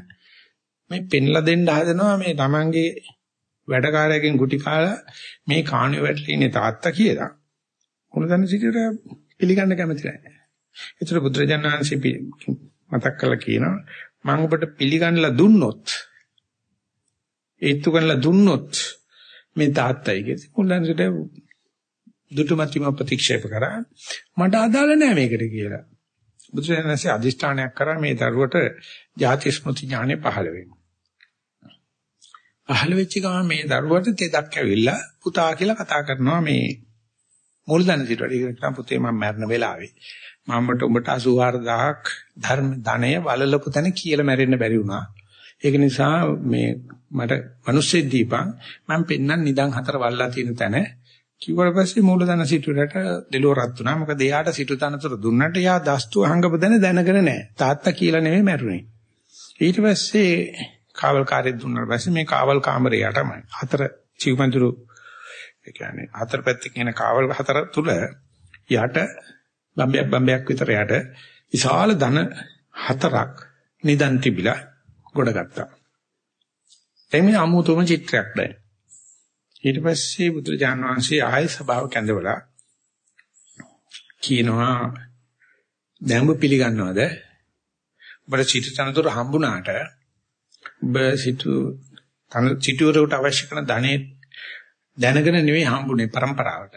මේ පෙන්ලා දෙන්න හදනවා මේ Tamange වැඩකාරයෙක්ගෙන් ගුටි කාලා මේ කාණුවේ වැටලා ඉන්නේ තාත්තා කියලා. මූලධන සිරුර පිළිගන්න කැමති නැහැ. ඒතර බුදුරජාණන් වහන්සේ මතක් කරලා කියනවා මම ඔබට පිළිගන්නලා දුන්නොත් ඒත්තු කරලා දුන්නොත් මේ තාත්තයි කියලා. මූලධන සිරුර දුටුමැතිම ප්‍රතික්ෂේප කරා මට අදාළ නෑ මේකට කියලා. බුදුරජාණන්සේ අදිෂ්ඨානයක් කරා මේ දරුවට ජාති ස්මෘති ඥානෙ පහළ වෙන්න. පහළ වෙච්ච ගමන් මේ දරුවට තෙදක් ඇවිල්ලා පුතා කියලා කතා කරනවා මේ මූලධන සිටුවට. ඒක පුතේ මම මරණ වෙලාවේ මමට උඹට 84000ක් ධර්ම ධනය වලලපු තැන කියලා මැරෙන්න බැරි වුණා. ඒක නිසා මේ මට මිනිස්සෙක් දීපන් මම පෙන්නම් නිදන් හතර වල්ලා තියෙන තැන කිව්වට පස්සේ මූලධන සිටුරට දෙලෝ රත් වුණා. මොකද එයාට සිටු තනතුර දුන්නට එයා දස්තු අහංගපදන දැනගෙන නැහැ. තාත්තා කියලා නෙමෙයි මැරුණේ. ඊට පස්සේ කාවල්කාරයෙක් දුන්නාට පස්සේ මේ කාවල් කාමරේ යටමයි. හතර චිවමඳුරු ඒ කියන්නේ හතර පැත්තකින් එන කාවල් හතර තුල යට බම්බයක් බම්බයක් විතර යට විශාල ධන හතරක් නිදන් තිබිලා ගොඩ ගත්තා. එimhe අමුතුම චිත්‍රයක් දැන්. ඊට පස්සේ බුදුරජාණන් වහන්සේ ආයෙ සභාව කැඳවලා කියනවා දැන් ඔබ පිළිගන්නවද? ඔබට සිටු තනතුර හම්බුණාට ඔබ සිටු තන සිටුවරට අවශ්‍ය කරන ධනෙ දැනගෙන නෙවෙයි හම්බුනේ પરම්පරාවට.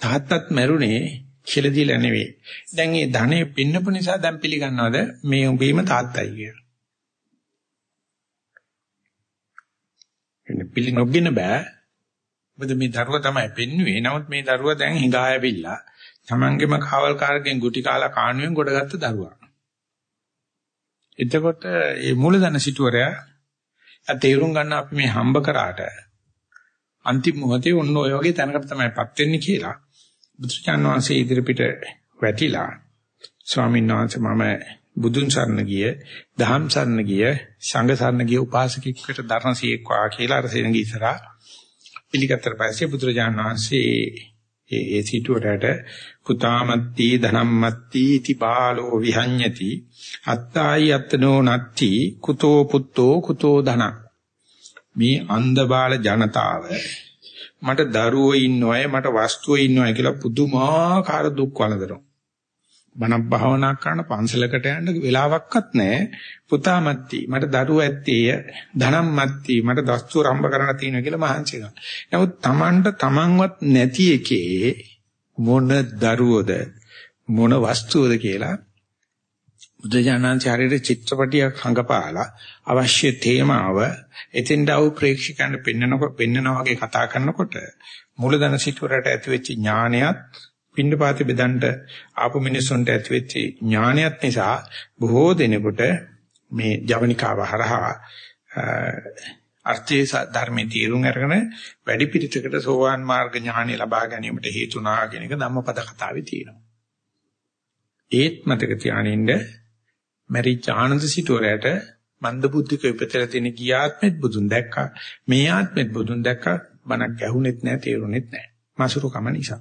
තාත්තත් මැරුණේ කියලා දීලා නෙවෙයි. දැන් මේ ධනෙ පින්නපු නිසා දැන් පිළිගන්නවද මේ උඹීම තාත්තයි කියලා? එන්නේ පිළි නොගෙන බෑ. මොකද මේ දරුවා තමයි පෙන්වුවේ. නමුත් මේ දරුවා දැන් හිඟායවිලා තමන්ගේම කාවල්කාරකෙන් ගුටි කාලා කාණුවෙන් ගොඩගත්ත දරුවා. එතකොට මේ මූලධන සිටුවරයා තේරුම් ගන්න අපි මේ හම්බ කරාට අන්තිම මොහොතේ ඔන්න ඔය වගේ තැනකට තමයිපත් වෙන්නේ කියලා බුදුචාන් වහන්සේ ඉදිරිපිට වැටිලා ස්වාමීන් වහන්සේ මම බුදුන් සරණ ගිය, දහම් සරණ ගිය, සංඝ සරණ ගිය උපාසකෙක්ට ධර්මසියෙක් වා කියලා අර සෙනග ඉස්සරහා පිළිගත්තට පස්සේ බුදුරජාණන් වහන්සේ ඒ ඒ සිටුවරට පුතාමත්ති ධනම්මත්ති इति බාලෝ විහඤ්ඤති. අත්තායි අත්නෝ නත්ති කුතෝ පුත්තෝ කුතෝ ධන මේ අන්ධ බාල ජනතාව මට දරුවෝ ඉන්නවයි මට වස්තුවෝ ඉන්නවයි කියලා පුදුමාකාර දුක් වළඳනවා. බණක් භාවනා කරන පන්සලකට යන්න වෙලාවක්වත් නැහැ. පුතා මත්ති මට දරුවෝ ඇත්තේය. ධනම් මත්ති මට දස්තු රම්බ කරන්න තියෙනවා කියලා මහන්සි වෙනවා. නමුත් Tamanට Tamanවත් නැති එකේ මොන දරුවෝද මොන වස්තුවද කියලා බුදුජානනාංශාරයේ චිත්‍රපටියක් හංගපාලා අවශ්‍ය තේමාව එතෙන්ද ආව ප්‍රේක්ෂකයන්ට පෙන්නනකොට පෙන්නනා වගේ කතා කරනකොට මූලධන සිටුවරට ඇතිවෙච්ච ඥානයත් පින්නපාති බෙදන්න ආපු මිනිස්සුන්ට ඇතිවෙච්ච ඥානයත් නිසා බොහෝ දෙනෙකුට මේ ජවනිකාව හරහා අර්ථයේ ධර්මයේ තීරුම් අරගෙන වැඩි පිළිතකට සෝවාන් මාර්ග ඥානය ලබා ගැනීමට හේතුණා කියන එක ධම්මපද කතාවේ තියෙනවා. ඒත් මතක තියානින්න මරිච්ච ආනන්ද සිටුවරයට මන්ද බුද්ධික උපතර තියෙන ගියාත්මෙත් බුදුන් දැක්කා මේ ආත්මෙත් බුදුන් දැක්කා බණක් ඇහුනෙත් නැහැ තේරුනෙත් නැහැ. මාසුරුකම නිසා.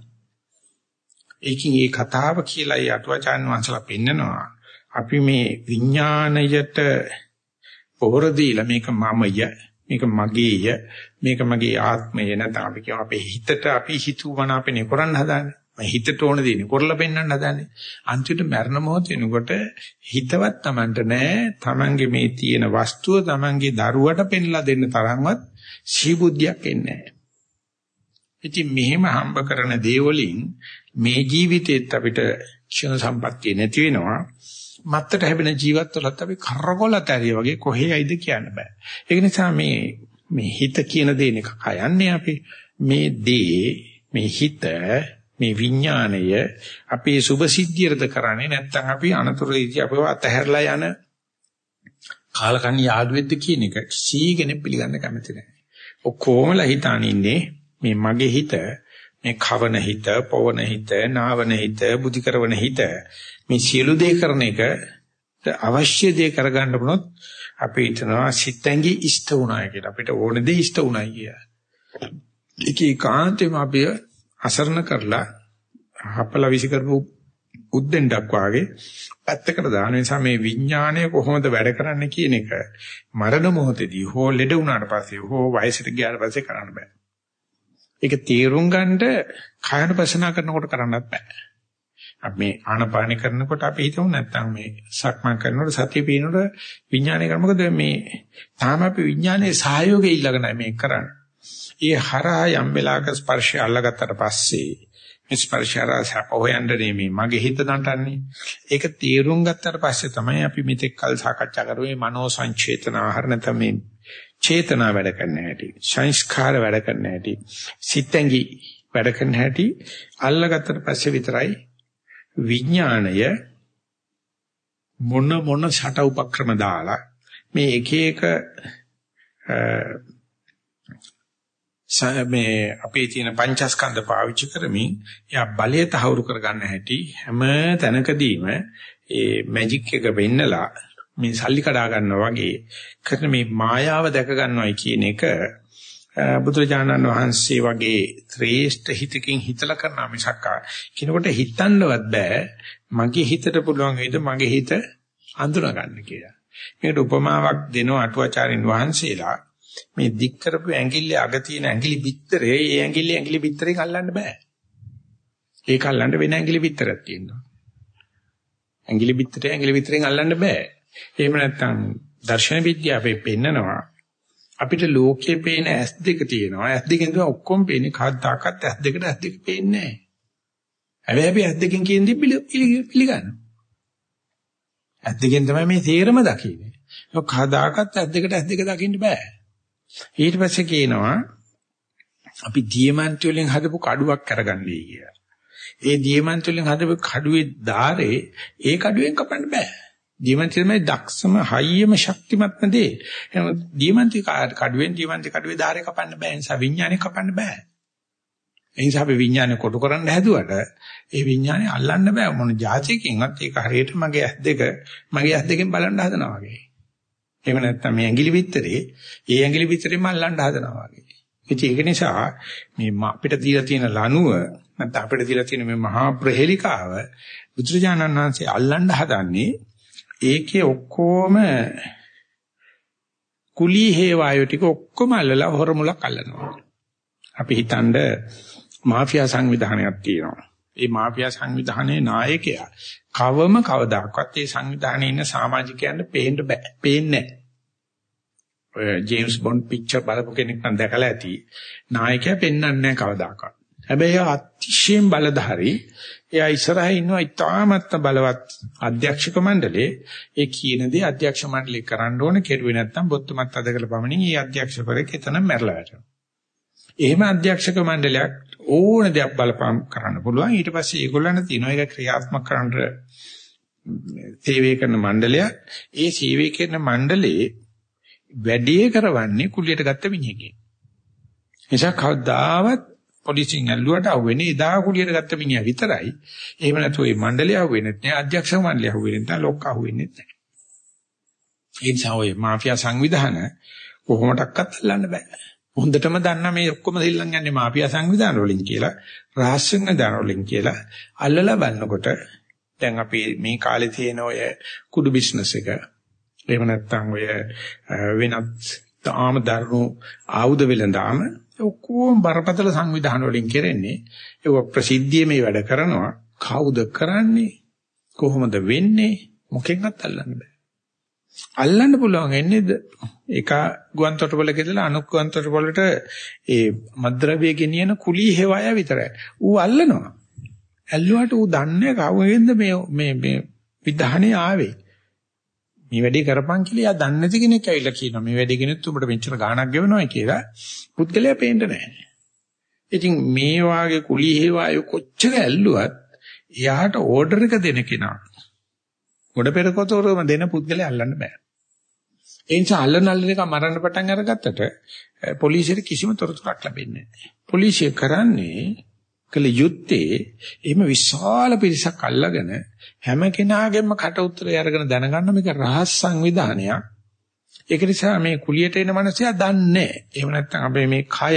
ඒකින් මේ කතාව කියලා ඒ අටුවාචාන් වහන්සලා පෙන්නනවා. අපි මේ විඥාණයට පොහොර දීලා මේක මමය මේක මගේය මේක මගේ ආත්මය නැත්නම් අපි කියව අපේ හිතට අපි හිතුවන අපේ කරන්න හදාන්නේ. මම හිතට ඕන දේ කරලා පෙන්වන්න හදාන්නේ. අන්තිමට මරණ මොහොත වෙනකොට හිතවත් Tamanට නෑ. Tamanගේ මේ තියෙන වස්තුව Tamanගේ දරුවට පෙන්ලා දෙන්න තරම්වත් සීබුද්ධියක් එන්නේ නෑ. ඉතින් මෙහෙම හම්බ කරන දේවලින් මේ ජීවිතේත් අපිට ක්ෂණ සම්පත්තිය නැති වෙනවා මත්තට හැබෙන ජීවිතවලත් අපි කරකොලත ඇරිය වගේ කොහේයිද කියන්න බෑ. ඒක නිසා මේ මේ හිත කියන දේ එක කයන්නේ අපි මේ දේ මේ හිත මේ විඥාණය අපේ සුභ සිද්ධියද කරන්නේ නැත්නම් අපි අනතුරුදී අපව අතහැරලා යන කාලකන්ණි ආදුවෙද්ද කියන එක සීගෙනෙ පිළිගන්න කැමති නැහැ. ඔක්කොමලා හිතාන ඉන්නේ මේ මගේ හිත මේ කවන හිත, පවන හිත, නාවන හිත, බුද්ධි කරවන හිත මේ සියලු දේ කරන එක අවශ්‍ය දේ කරගන්න වුණොත් අපි හිතනවා සිතැඟි ඉෂ්ට වුණාය කියලා. අපිට ඕන දේ ඉෂ්ට වුණායි කියලා. ඒකේ කාන්තේම අපි අසරණ කරලා හපලා විසි කරපු උද්දෙන්ඩක් වාගේ පැත්තකට දාන නිසා මේ විඥාණය කොහොමද වැඩ කරන්නේ කියන එක මරණ මොහොතේදී හෝ ලෙඩ වුණාට පස්සේ හෝ වයසට ගියාට පස්සේ කරන්න බෑ. ඒක තීරුම් ගන්නට කායන පසනා කරනකොට කරන්නත් බෑ. අපි මේ ආනපාන කරනකොට අපි හිතමු නැත්තම් මේ සක්මන් කරනකොට සතිය පිනනකොට විඥානය කරන මොකද මේ තාම අපි විඥානයේ සහයෝගය ඊළඟ මේ කරන්නේ. ඒ හරහා යම් වෙලාවක ස්පර්ශය අල්ලගත්තට පස්සේ මේ ස්පර්ශය හොයන්නේ මේ මගේ හිත දන්ටන්නේ. ඒක තීරුම් ගත්තට පස්සේ තමයි අපි මෙතෙක් කල් සාකච්ඡා කරුවේ මනෝ සංචේතන ආහාර නැත්නම් මේ චේතනා වැඩ කරන්න හැටි, සංස්කාර වැඩ කරන්න හැටි, සිතැඟි වැඩ කරන්න හැටි අල්ලගත්තට පස්සේ විතරයි විඥාණය මොන මොන ෂට උපක්‍රම දාලා මේ එක එක මේ අපේ තියෙන පංචස්කන්ධ පාවිච්චි කරමින් එයා බලය තහවුරු කරගන්න හැටි හැම තැනකදීම ඒ මැජික් එක වෙන්නලා මේ සල්ලි කඩා ගන්නවා වගේ කරන මේ මායාව දැක ගන්නවයි කියන එක බුදුරජාණන් වහන්සේ වගේ ශ්‍රේෂ්ඨ හිතකින් හිතලා කරන මිසක් කිනකොට හිතන්නවත් බෑ මගේ හිතට පුළුවන් වේද මගේ හිත අඳුනා ගන්න කියලා. මේකට උපමාවක් දෙනවා අටුවාචාරින් වහන්සේලා මේ දික් කරපු ඇඟිල්ලේ අග තියෙන ඇඟිලි පිටරේ ඒ ඇඟිලි ඇඟිලි පිටරෙන් අල්ලන්න බෑ. ඒක අල්ලන්න වෙන ඇඟිලි පිටරක් තියෙනවා. ඇඟිලි පිටරේ ඇඟිලි පිටරෙන් අල්ලන්න බෑ. එහෙම නැත්නම් දර්ශන විද්‍යාවේ පෙන්නනවා අපිට ලෝකයේ පේන ඇස් දෙක තියෙනවා. ඇස් දෙකෙන් තමයි ඔක්කොම පේන්නේ. කවදාකවත් ඇස් දෙකට ඇස් දෙක පේන්නේ නැහැ. හැබැයි අපි ඇස් දෙකෙන් කියන දේ පිළිගන්නවා. ඇස් දෙකෙන් තමයි මේ තේරම දකින්නේ. ඒක කවදාකවත් ඇස් දෙකට ඇස් දෙක දකින්න බෑ. ඊට පස්සේ කියනවා අපි දියමන්ති වලින් හදපු කඩුවක් කරගන්නයි කියලා. ඒ දියමන්ති වලින් හදපු කඩුවේ ධාරේ ඒ කඩුවෙන් කපන්න බෑ. දියමන්ති තමයි දක්ෂම හයියම ශක්තිමත්ම දේ. එහෙනම් දියමන්ති කඩුවෙන් දියමන්ති කඩුවේ ධාරේ කපන්න බෑ. ඒ නිසා විඥානේ කපන්න බෑ. ඒ නිසා අපි විඥානේ කොටු කරන්න හැදුවට ඒ විඥානේ අල්ලන්න බෑ මොන જાතියකින්වත් ඒක හරියට මගේ ඇස් දෙක මගේ ඇස් දෙකෙන් බලන්න හදනවා වගේ. එහෙම නැත්නම් මේ ඇඟිලි පිටරේ ඒ ඇඟිලි පිටරේම අල්ලන්න හදනවා වගේ. ඉතින් ඒක නිසා මේ අපිට දීලා තියෙන ලනුව නැත්නම් අපිට දීලා තියෙන මේ මහා ප්‍රහෙලිකාව බුදුරජාණන් වහන්සේ අල්ලන්න හදන්නේ ඒකේ ඔක්කොම කුලී හේවායෝ ටික ඔක්කොම අල්ලලා හොරමුලක් අල්ලනවා. අපි හිතනද මාෆියා සංවිධානයක් තියෙනවා. ඒ මාෆියා සංවිධානයේ නායකයා කවම කවදාකවත් ඒ සංවිධානයේ ඉන්න සමාජිකයන්ට පේන්න බෑ. පේන්නේ නැහැ. ඔය ජේම්ස් බොන්ඩ් පික්චර් බලපු කෙනෙක් නම් දැකලා ඇති. නායකයා පෙන්වන්නේ නැහැ කවදාකවත්. හැබැයි අතිශයින් බලධාරී එයා ඉස්සරහා ඉන්නවා ඉතාමත්ම බලවත් අධ්‍යක්ෂක මණ්ඩලයේ ඒ කියන දේ අධ්‍යක්ෂ මණ්ඩලය කරන්න ඕන කෙරුවේ නැත්නම් බොත්තමත් අදකල පමණින් ඒ අධ්‍යක්ෂකවරයෙක් එතන මැරලා වැටෙනවා. එහෙම අධ්‍යක්ෂක මණ්ඩලයක් ඕන දෙයක් බලපෑම් කරන්න පුළුවන්. ඊට පස්සේ ඒගොල්ලන්ට තියෙනවා ඒක ක්‍රියාත්මක කරන්න සේවය කරන මණ්ඩලයක්. ඒ සේවය කරන මණ්ඩලයේ වැඩේ කරවන්නේ කුලියට ගත්ත මිනිහකින්. නිසා කවදාවත් පොලිසියෙන් ඇල්ලුවට අහුවෙන්නේ එදා කුලියට ගත්ත මිනිහා විතරයි. එහෙම නැත්නම් මේ මණ්ඩලය අහුවෙන්නේ නැහැ, අධ්‍යක්ෂ මණ්ඩලය අහුවෙන්නේ නැහැ, ලොක්ක අහුවෙන්නේ නැහැ. ඒ නිසා ඔය මාෆියා සංවිධාන කොහොමඩක්වත් අල්ලන්න බෑ. හොඳටම දන්නා මේ ඔක්කොම දෙල්ලන් යන්නේ මාපියා සංවිධාන වලින් කියලා රහස් සංවිධාන වලින් කියලා අල්ලලා බලනකොට දැන් අපි මේ කාලේ තියෙන ඔය කුඩු බිස්නස් එක එහෙම නැත්නම් ඔය වෙනත් තාම දරුණු ආයුධ වෙලඳාම ඔක්කොම බරපතල සංවිධාන වලින් කරන්නේ ඒක ප්‍රසිද්ධියේ මේ වැඩ කරනවා කවුද කරන්නේ කොහොමද වෙන්නේ මොකෙන්වත් අල්ලන්න බෑ අල්ලන්න පුළුවන් එන්නේ එක ගුවන් තොටුපළක ඉඳලා අනුක් ගුවන් තොටුපළට ඒ මද්ද්‍රව්‍ය ගෙනියන කුලී හේවය විතරයි. ඌ අල්ලනවා. ඇල්ලුවාට ඌ දන්නේ කවෙන්ද මේ මේ මේ විධානේ ආවේ. මේ වැඩේ කරපන් කියලා යා දන්නේ නැති කෙනෙක් ඇවිල්ලා කියනවා මේ වැඩේ ගෙනෙත් උඹට මෙච්චර ගාණක් ගෙවනවා කියලා පුද්ගලයා පේන්නේ නැහැ. ඉතින් මේ වාගේ කුලී හේවය කොච්චර ඇල්ලුවත් එයාට ඕඩර් එක දෙන කෙනා ගොඩ පෙරකොතෝරම දෙන පුද්ගලයා අල්ලන්න බෑ. ඒ නිසා අල්ලන අල්ලන එක මරන්න පටන් අරගත්තට eh, පොලිසියට කිසිම තොරතුරක් ලැබෙන්නේ නැහැ. පොලිසිය කරන්නේ කළ යුත්තේ එහෙම විශාල පිරිසක් අල්ලගෙන හැම කෙනාගේම කට උත්තරය අරගෙන දැනගන්න මේක රහස් සංවිධානයක්. ඒක නිසා මේ කුලියට එන මනුස්සයා දන්නේ එහෙම නැත්නම් අපේ මේ කය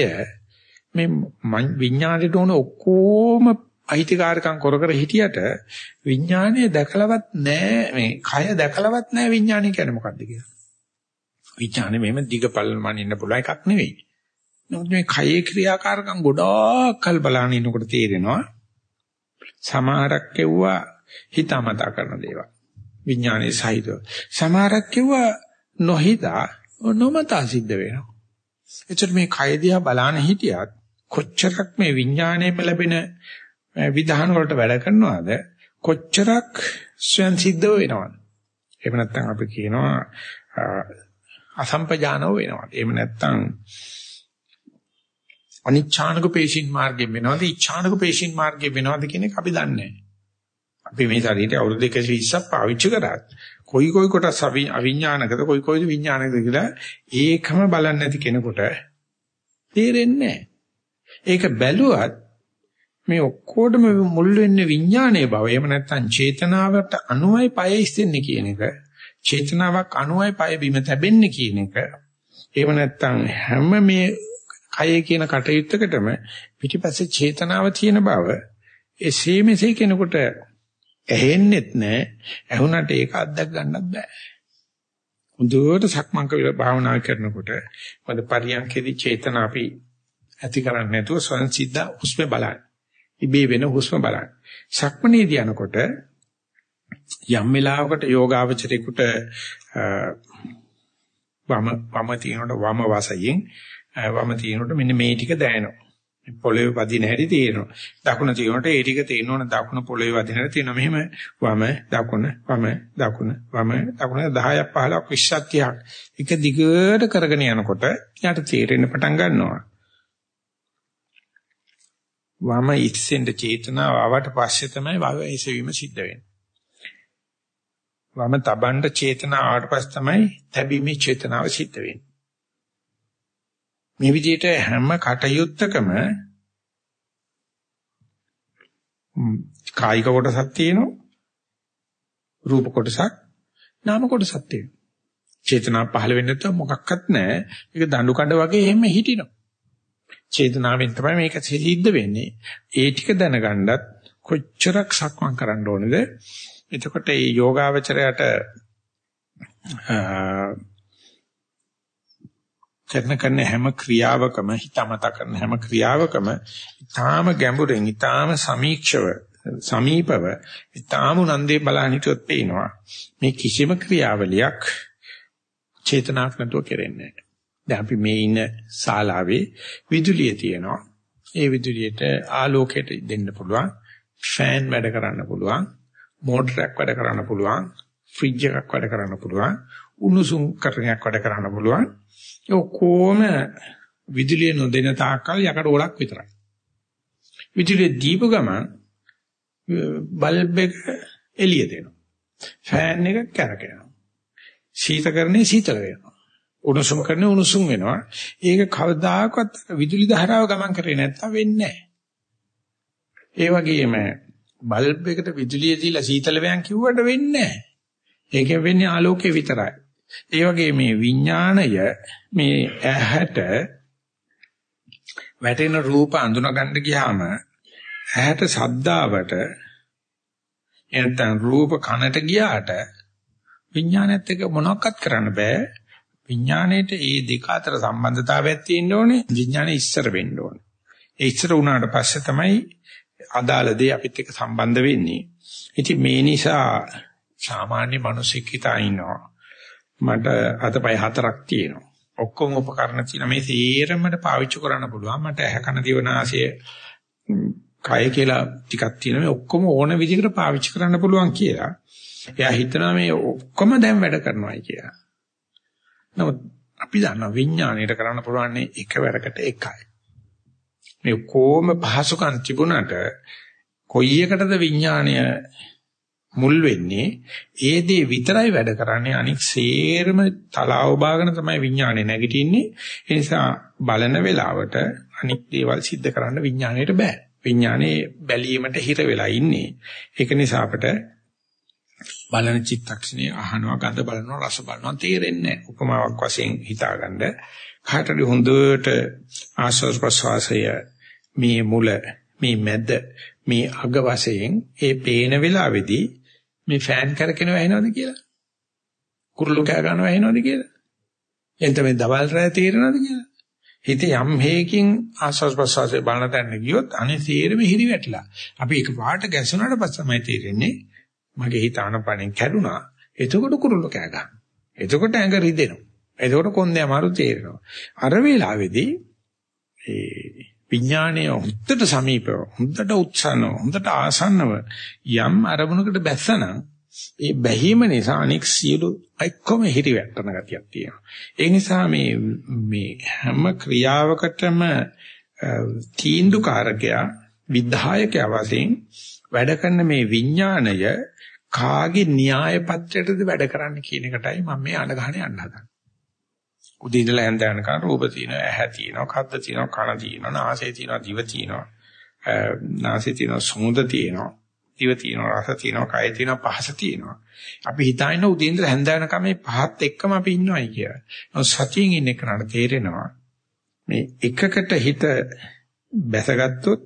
මේ විඥාණයට ඕන ඔක්කොම අයිතිකාරකම් කර කර හිටියට විඥානය දැකලවත් නැහැ මේ කය දැකලවත් නැහැ විඥානය කියන්නේ මොකද්ද කියලා. විඥානේ මෙහෙම දිගපල් මනින්න පුළුවන් එකක් නෙවෙයි. නමුත් මේ කයේ ක්‍රියාකාරකම් ගොඩාක් කල් බලන ඉන්නකොට තේරෙනවා සමහරක් කෙව්වා හිතාමතා කරන දේවල්. විඥානයේ සහිතව. සමහරක් කෙව්වා නොහිතා නොමතා සිද්ධ වෙනවා. එතකොට මේ කය දිහා බලන හිටියත් කොච්චරක් මේ විඥාණයෙන් ලැබෙන විධාන වලට වැඩ කරනවාද කොච්චරක් ස්වයන් සිද්ධව වෙනවද එහෙම නැත්නම් අපි කියනවා අසම්පජානව වෙනවද එහෙම නැත්නම් අනිච්ඡානක පේශින් මාර්ගයෙන් වෙනවද ඉච්ඡානක පේශින් මාර්ගයෙන් වෙනවද කියන එක අපි දන්නේ නැහැ අපි මේ ශරීරය අවුරුදු 120ක් පාවිච්චි කරාත් කොයි කොයි කොටස් අවිඥානිකද කොයි කොයිද විඥානිකද කියලා ඒකම බලන්නේ නැති කෙනෙකුට තේරෙන්නේ නැහැ ඒක බැලුවත් මේ ඔක්කොටම මුල් වෙන්නේ විඥානයේ බව. එහෙම නැත්නම් චේතනාවට අනුවයි පය ඉස්සෙන්නේ කියන එක. චේතනාවක් අනුවයි පය බිම තැබෙන්නේ කියන එක. එහෙම නැත්නම් හැම මේ කයේ කියන කටයුත්තකටම පිටිපස්සේ චේතනාව තියෙන බව එසේ මෙසේ කෙනෙකුට ඇහෙන්නෙත් නැහැ. ඇහුණට ඒක අත්දැක ගන්නත් බෑ. හොඳට සක්මන් කරලා භාවනා කරනකොට මොකද පරියන්කේදී චේතන අපි ඇති කරන්නේ නැතුව ස්වයන් සිද්ධ හුස්ම බලන්න. ඉබේ වෙන හුස්ම බලන්න. සක්මනේදී යනකොට යම් වෙලාවකට යෝගාවචරේකට වම වම තියනකොට වම වාසයෙන් වම තියනකොට මෙන්න මේ ටික දැනෙනවා. පොළවේ වදින හැටි තියෙනවා. දකුණ තියෙනකොට ඒ ටික තියෙනවනේ දකුණ පොළවේ වදින හැටි තියෙනවා. මෙහෙම වම දකුණ වම දකුණ වම දකුණ 10ක් 15ක් 20ක් 30ක් එක දිගට කරගෙන යනකොට යාට තේරෙන්න පටන් ගන්නවා. වම ඉස්සෙන්ද චේතනාව ආවට පස්සේ තමයි වම එසවීම සිද්ධ වෙන්නේ. වම තබන්න චේතනාව ආවට පස්සේ තමයි තැබීමේ චේතනාව සිද්ධ වෙන්නේ. මේ විදිහට හැම කටයුත්තකම කායික කොටසක් තියෙනවා රූප කොටසක් නාම කොටසක් තියෙනවා චේතනා පහළ වෙන්නේ නැත්නම් මොකක්වත් නැහැ ඒක දඬු කඩ වගේ එහෙම හිටිනවා චේතනාවෙන් තමයි මේක සිද්ධ වෙන්නේ. ඒ ටික දැනගන්නත් කොච්චරක් සක්මන් කරන්න ඕනේද? එතකොට මේ යෝගාවචරයට කරන කරන හැම ක්‍රියාවකම හිතමතා කරන හැම ක්‍රියාවකම ඊටාම ගැඹුරෙන් ඊටාම සමීක්ෂව සමීපව ඊටාම උනන්දේ බලන හිටියොත් පේනවා මේ කිසිම ක්‍රියාවලියක් චේතනාවක් නැතුව කෙරෙන්නේ නැහැ. දැන් අපි මේ ඉන්න ශාලාවේ විදුලිය තියෙනවා. ඒ විදුලියට ආලෝකයට දෙන්න පුළුවන්. ෆෑන් වැඩ කරන්න පුළුවන්. මෝටරයක් වැඩ කරන්න පුළුවන්. ෆ්‍රිජ් එකක් වැඩ කරන්න පුළුවන්. උණුසුම් කරණයක් වැඩ කරන්න පුළුවන්. ඒ ඔක්කොම විදුලිය නොදෙන තාක්කල් යකඩ ඕලක් විතරයි. විදුලිය දීපු ගමන් බල්බ් එක එළිය දෙනවා. ෆෑන් එක කැරකෙනවා. සීතකරණේ සීතල වෙනවා. උණුසුම් කරන උණුසුම් වෙනවා. ඒක කවදාකවත් විදුලි ධාරාව ගමන් කරේ නැත්තම් වෙන්නේ නැහැ. ඒ වගේම බල්බ් එකට විදුලිය දීලා සීතල වෑන් කිව්වට වෙන්නේ නැහැ. ඒකෙන් වෙන්නේ ආලෝකය විතරයි. ඒ වගේ මේ විඥාණය මේ ඇහැට වැටෙන රූප අඳුන ගන්න ගියාම ඇහැට සද්දාවට එනතන රූප කනට ගියාට විඥානයත් එක්ක මොනවක්වත් කරන්න බෑ. විඥාණයට ඒ දෙක අතර සම්බන්ධතාවයක් තියෙන්න ඕනේ. විඥානේ ඉස්සර වෙන්න ඕනේ. ඒ ඉස්සර වුණාට පස්සේ තමයි අදාළ දේ අපිත් එක්ක සම්බන්ධ වෙන්නේ. ඉතින් මේ නිසා සාමාන්‍ය මිනිසෙක් හිතා ඉන්නවා. මට අතපය හතරක් තියෙනවා. ඔක්කොම උපකරණ තියෙන මේ සේරමඩ පාවිච්චි කරන්න පුළුවන්. මට ඇහ කන දිවනාසය කය කියලා ටිකක් තියෙනවා. මේ ඔක්කොම ඕන විදිහකට පාවිච්චි කරන්න පුළුවන් කියලා. එයා හිතනවා මේ ඔක්කොම දැන් වැඩ කරනවායි කියලා. නමුත් අපි දන්නා විඥාණයට කරන්න පුළුවන් එකවරකට එකයි. මේ කොහොම පහසුකම් තිබුණාට කොයි එකටද විඥාණය මුල් වෙන්නේ ඒ දේ විතරයි වැඩ කරන්නේ. අනික සේරම තලාව බාගෙන තමයි විඥානේ නැගිටින්නේ. ඒ නිසා බලන වෙලාවට අනික් දේවල් සිද්ධ කරන්න විඥාණයට බෑ. විඥානේ බැලීමට හිර වෙලා ඉන්නේ. ඒක නිසා අපට බලන චිත්තක්ෂණේ අහනවා ගඳ බලනවා රස බලනවා තේරෙන්නේ නැහැ. උපමාවක් වශයෙන් හිතාගන්න. කාටරි හොඳට ආශ්වාස ප්‍රශ්වාසය මේ මුල මේ මැද මේ අග වශයෙන් ඒ පේන වෙලාවේදී මේ ෆෑන් කරකිනව ඇහෙනවද කියලා? කුරුළු කෑ ගන්නව ඇහෙනවද කියලා? එතන මේ දවල් රැය තේරෙනවද කියලා? හිත යම් හේකින් ආස්වාස් ප්‍රසවාසයේ බලන තැන ගියොත් අනේ තේරෙම හිරි වැටිලා. අපි එක පාට ගැසුණාට පස්සේ තමයි තේරෙන්නේ මගේ හිත ආනපනෙන් කැඩුනා. එතකොට කුරුල්ල කෑ ගන්නවා. එතකොට ඇඟ රිදෙනවා. එතකොට කොන්දේ අමාරු තේරෙනවා. අර වේලාවේදී ඒ විඥානයේ හුත්තට සමීපව, හුත්තට උත්සන්නව, හුත්තට ආසන්නව යම් අරමුණකට බැස්සනම් ඒ බැහිම නිසා අනෙක් සියලු එක්කම හිරි වැටෙන ගතියක් තියෙනවා. ඒ නිසා මේ මේ හැම ක්‍රියාවකටම තීන්දුවකාරකයා විධායකයා වශයෙන් වැඩ කරන මේ විඥාණය කාගේ න්‍යාය පත්‍රයටද වැඩ කරන්න කියන එකටයි මම මේ අනගහන යන්න හදන්නේ. උදේ ඉඳලා හැන්ද යනකම් රූප තියෙනවා, ඇහැ තියෙනවා, කද්ද තියෙනවා, කන තියෙනවා, නාසය තියෙනවා, දිව තියෙනවා. නාසය තියෙනවා, සුමුද තියෙනවා, දිව තියෙනවා, රස තියෙනවා, කය තියෙනවා, පහස තියෙනවා. අපි හිතාගෙන උදේ ඉඳලා හැන්ද යනකම් මේ පහත් එක්කම අපි ඉන්නවයි කියලා. නමුත් සතියෙන් ඉන්න කෙනාට තේරෙනවා මේ එකකට හිත බැසගත්තොත්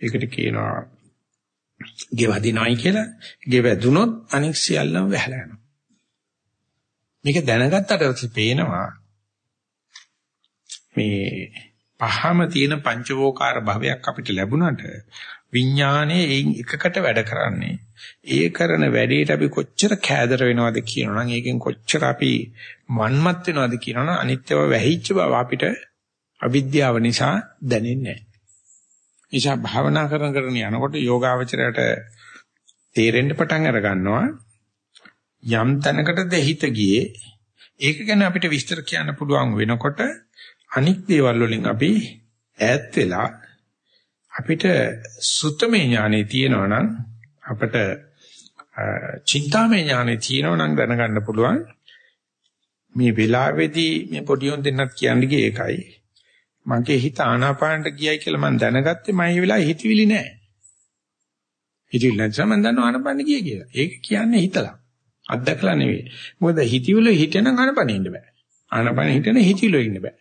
ඒකට කියනවා ගෙවදිනවයි කියලා ගෙවැදුනොත් අනික් සියල්ලම වැහලා යනවා. මේක දැනගත්තට පස්සේ පේනවා මේ පහම තියෙන පංචවෝකාර භවයක් අපිට ලැබුණාට විඥානයේ එයින් එකකට වැඩ කරන්නේ ඒ කරන වැඩේට අපි කොච්චර කෑදර වෙනවද කියනවනම් ඒකෙන් කොච්චර අපි මන්මත් වෙනවද කියනවනම් අනිත්‍යව වැහිච්ච බව අපිට අවිද්‍යාව නිසා දැනෙන්නේ නැහැ. නිසා භාවනා කරන කරන යනකොට යෝගාවචරයට තේරෙන්න පටන් අර ගන්නවා යම් තැනකටද හිත ගියේ ඒක ගැන අපිට විස්තර කියන්න පුළුවන් වෙනකොට අනික් දේවල් වලින් අපි ඈත් වෙලා අපිට සුත්තමේ ඥානෙ තියෙනවා නම් අපිට චින්තාමේ ඥානෙ තියෙනවා නම් දැනගන්න පුළුවන් මේ වෙලාවේදී මේ පොඩි උන් දෙන්නත් කියන්නේ ඒකයි මගේ හිත ආනාපානට ගියයි කියලා මම දැනගත්තේ මම ඒ වෙලාවේ හිතවිලි නෑ. හිතවිලි නැත්නම් මම දන්නවා ආනාපාන ගිය කියලා. ඒක කියන්නේ හිතලා. අත්දකලා නෙවෙයි. මොකද හිතවිලි හිතෙනම් ආනාපානෙ ඉන්න බෑ. ආනාපානෙ හිතෙන හිතවිලි ඉන්න බෑ.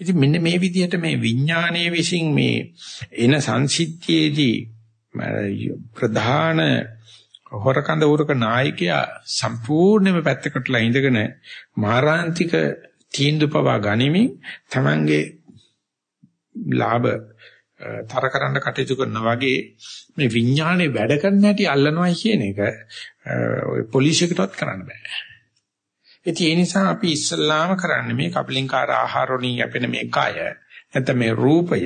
ඉතින් මෙන්න මේ විදිහට මේ විඥානයේ විසින් මේ එන සංසිද්ධියේදී ප්‍රධාන හොරකඳ උරක නායකයා සම්පූර්ණයෙන්ම පැත්තකටලා ඉඳගෙන මාරාන්තික තීන්දුව පවා ගනිමින් තමන්ගේ ලාභ තර කරන්න කටයුතු කරනා වගේ මේ විඥානේ වැඩ කරන්න හැටි අල්ලනවයි කියන එක ඔය පොලිසියකටවත් කරන්න බෑ. ඒ නිසා අපි ඉස්සල්ලාම කරන්නේ මේ කපලින්කාර ආහාර වලින් යැපෙන මේ කය නැත්නම් මේ රූපය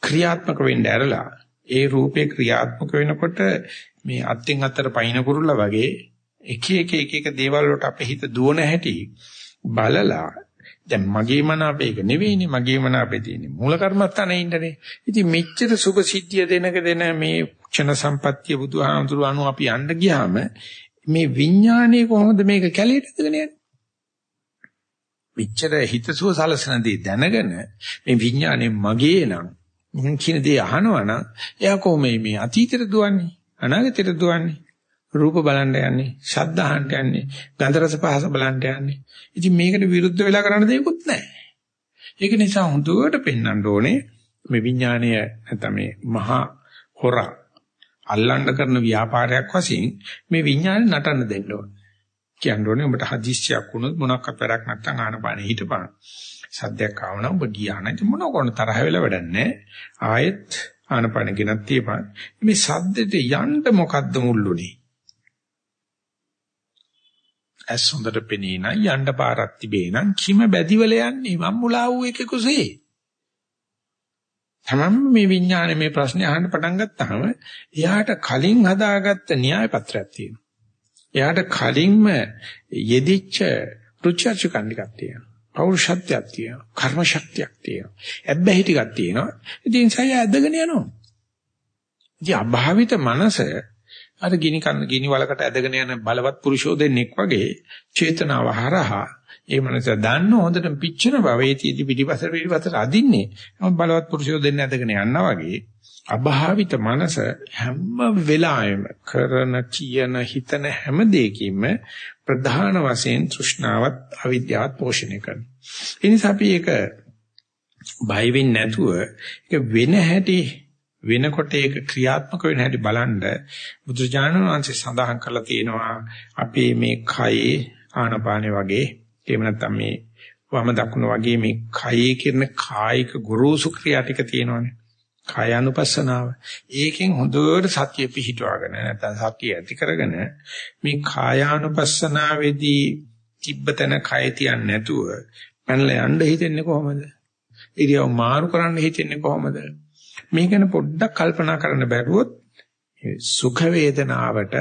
ක්‍රියාත්මක වෙන්න ඇරලා ඒ රූපේ ක්‍රියාත්මක වෙනකොට මේ අත්ෙන් අතට පයින් කුරුල්ල වගේ එක එක එක එක දේවල් වලට අපේ හිත දුවන හැටි බලලා දැන් මගේ මන අපේක නෙවෙයිනේ මගේ මන අපේ තියෙන්නේ මූල කර්මස්ථානේ ඉන්නනේ. ඉතින් මෙච්චර සුභ සිද්ධිය දෙනක දෙන මේ ක්ෂණ සම්පත්තිය බුදුහාමුදුරු අනු අපි යන්න ගියාම මේ විඥානයේ කොහොමද මේක කැලේට ඇදගෙන යන්නේ? මෙච්චර හිතසුව සලසනදී දැනගෙන මේ විඥානේ මගේ නම් මම කියන දේ අහනවා නම් එයා කොහොම මේ අතීතෙට දුවන්නේ අනාගතෙට දුවන්නේ රූප බලන්න යන්නේ, ශබ්ද අහන්න යන්නේ, ගන්ධ රස පහස බලන්න යන්නේ. ඉතින් මේකට විරුද්ධ වෙලා කරන්න දෙයක්වත් නැහැ. ඒක නිසා හොඳට පෙන්වන්න ඕනේ මේ විඥානය නැත්නම් මේ මහා හොරා අල්ලන්න කරන ව්‍යාපාරයක් වශයෙන් මේ විඥානේ නටන්න දෙන්න ඕනේ. කියන්න ඕනේ ඔබට හදිස්සියක් වුණොත් මොනක්වත් වැඩක් නැත්නම් ආනපානෙ හිටපන්. සද්දයක් ආවනම් ඔබ ගියා නම් මොන කොන තරහ වෙලා වැඩක් නැහැ. ආයෙත් ආනපානෙ ගෙනත් තියපන්. මේ සද්දෙට යන්න මොකද්ද මුල්ුනේ? ඇස් හොඳට පෙනී නම් යන්න පාරක් තිබේ නම් කිම බැදිවල යන්නේ මම් මුලා වූ එක කුසේ තමන් මේ විඥානේ මේ ප්‍රශ්නේ අහන්න පටන් ගත්තාම එයාට කලින් හදාගත්ත න්‍යාය පත්‍රයක් තියෙනවා. එයාට කලින්ම යෙදිච්ච රුචර්ච කණ්ඩිකක් තියෙනවා. පෞරුෂත්වයක් තියෙනවා. කර්ම ශක්තියක් තියෙනවා. ඇබ්බැහි ටිකක් තියෙනවා. ඉතින් සය ඇදගෙන යනවා. ඉතින් අභාවිත මනස අර ගිනි කන්න ගිනි වලකට ඇදගෙන යන බලවත් පුරුෂෝ දෙන්නෙක් වගේ චේතනාව හරහා ඒ මනස දන්න හොඳට පිච්චෙන බව ඒතිදි පිටිපසට පිටිපසට අදින්නේ බලවත් පුරුෂෝ දෙන්න ඇදගෙන යනවා වගේ අභාවිත මනස හැම වෙලාවෙම කරන කියන හිතන හැම දෙයකින්ම ප්‍රධාන වශයෙන් තෘෂ්ණාවත් අවිද්‍යාවත් පෝෂණය කරනවා. ඒ නිසා අපි ඒක බය වෙන්නේ නැතුව ඒක වෙන හැටි වෙනකොට ඒක ක්‍රියාත්මක වෙන හැටි බලන්න බුදුජානක වහන්සේ සඳහන් කරලා තියෙනවා අපේ මේ කයේ ආනපානේ වගේ එහෙම නැත්නම් මේ වම දකුණ වගේ මේ කයේ කරන කායික ගුරුසු ක්‍රියා ටික තියෙනවානේ. කායानुපස්සනාව ඒකෙන් හොඳට සතිය පිහිටවාගෙන නැත්නම් සතිය ඇති කරගෙන මේ කායානුපස්සනාවේදී තිබ්බතන කය තියන්නේ නැතුව පැනලා යන්න හිතෙන්නේ කොහොමද? ඉරියව් මාරු කරන්න හිතෙන්නේ කොහොමද? මේ ගැන පොඩ්ඩක් කල්පනා කරන්න බැරුවොත් සුඛ වේදනාවට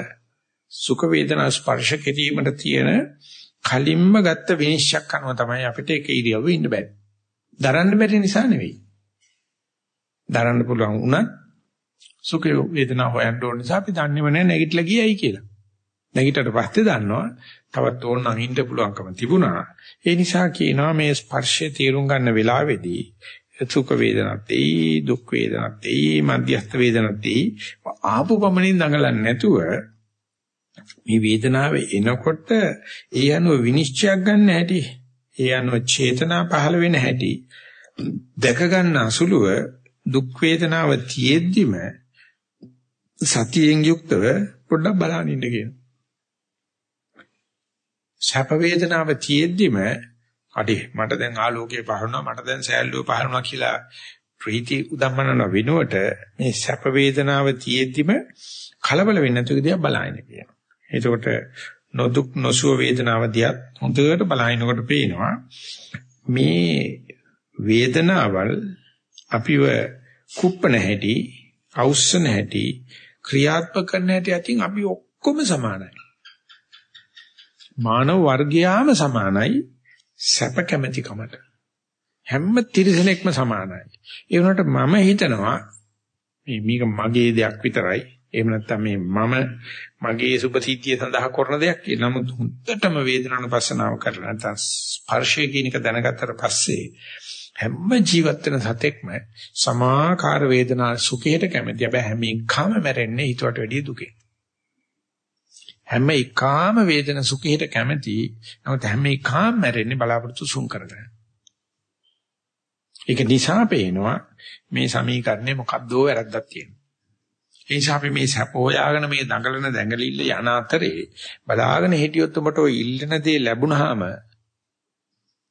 සුඛ වේදනා ස්පර්ශ කිරීමට තියෙන කලින්ම ගත්ත විනිශ්චයක් අනුව තමයි අපිට ඒක ඉරියව්වෙ ඉන්න බෑ. දරන්න බැරි නිසා නෙවෙයි. දරන්න පුළුවන් වුණත් සුඛ වේදනා හොයන්න ඕන නිසා අපි දන්නේම නැහැ නැගිටලා ගියයි කියලා. නැගිටට පස්සේ දන්නවා තවත් ඕනනම් ඉන්න පුළුවන්කම තිබුණා. ඒ නිසා කියනවා මේ ස්පර්ශය තේරුම් ගන්න වෙලාවේදී සුඛ වේදනත් එයි දුක් වේදනත් එයි මධ්‍යස්ථ වේදනත් එයි ආපු පමණින් දඟලන්නේ නැතුව මේ වේදනාව එනකොට ඒ අනුව විනිශ්චයක් ගන්න හැටි ඒ අනුව චේතනා පහළ වෙන හැටි දැක ගන්න අසුලුව දුක් වේදනාව තියෙද්දිම සතියෙන් යුක්තව පොඩ්ඩක් බලන්න ඉන්න කියන. සැප වේදනාව තියෙද්දිම අඩේ මට දැන් ආලෝකය පහරුණා මට දැන් සෑල්ලුව පහරුණා කියලා ප්‍රීති උදම්මනන වෙනුවට මේ සැප වේදනාව තියෙද්දිම කලබල වෙන්නේ නැතුව දිහා බලන්න කියනවා. එතකොට නොදුක් නොසුව වේදනාව දිහා හොඳට බලනකොට පේනවා මේ වේදනාවල් අපිව කුප්පන හැටි, අවුස්සන හැටි, ක්‍රියාත්මක කරන හැටි අතින් අපි ඔක්කොම සමානයි. මානව වර්ගයාම සමානයි සැප කැමැතිකමට හැම තිරසනෙක්ම සමානයි. ඒ වුණාට මම හිතනවා මේ මේක මගේ දෙයක් විතරයි. එහෙම නැත්නම් මේ මම මගේ සුභසීතිය සඳහා කරන දෙයක් කියලා. නමුත් හුත්තටම වේදනානුපස්සනාව කරලා නැත්නම් ස්පර්ශය කියන එක දැනගත්තට පස්සේ හැම ජීවත් වෙන සතෙක්ම සමාකාර වේදනා සුඛයට කැමති. හැබැයි හැම එකම මැරෙන්නේ ඊටවට වැඩිය දුකෙන්. හැම එකාම වේදන සුඛයට කැමති. නමුත් හැම එකාම මැරෙන්නේ බලාපොරොත්තු සුන් කරගෙන. ඒක නිසා පේනවා මේ සමීකරණය මොකද්දෝ වැරද්දක් තියෙනවා. ඒ නිසා අපි මේ සැප හොයාගෙන මේ දඟලන දැඟලිල්ල යන අතරේ බලාගෙන හිටියොත් උඹට ඔය ඉල්ලන දේ ලැබුණාම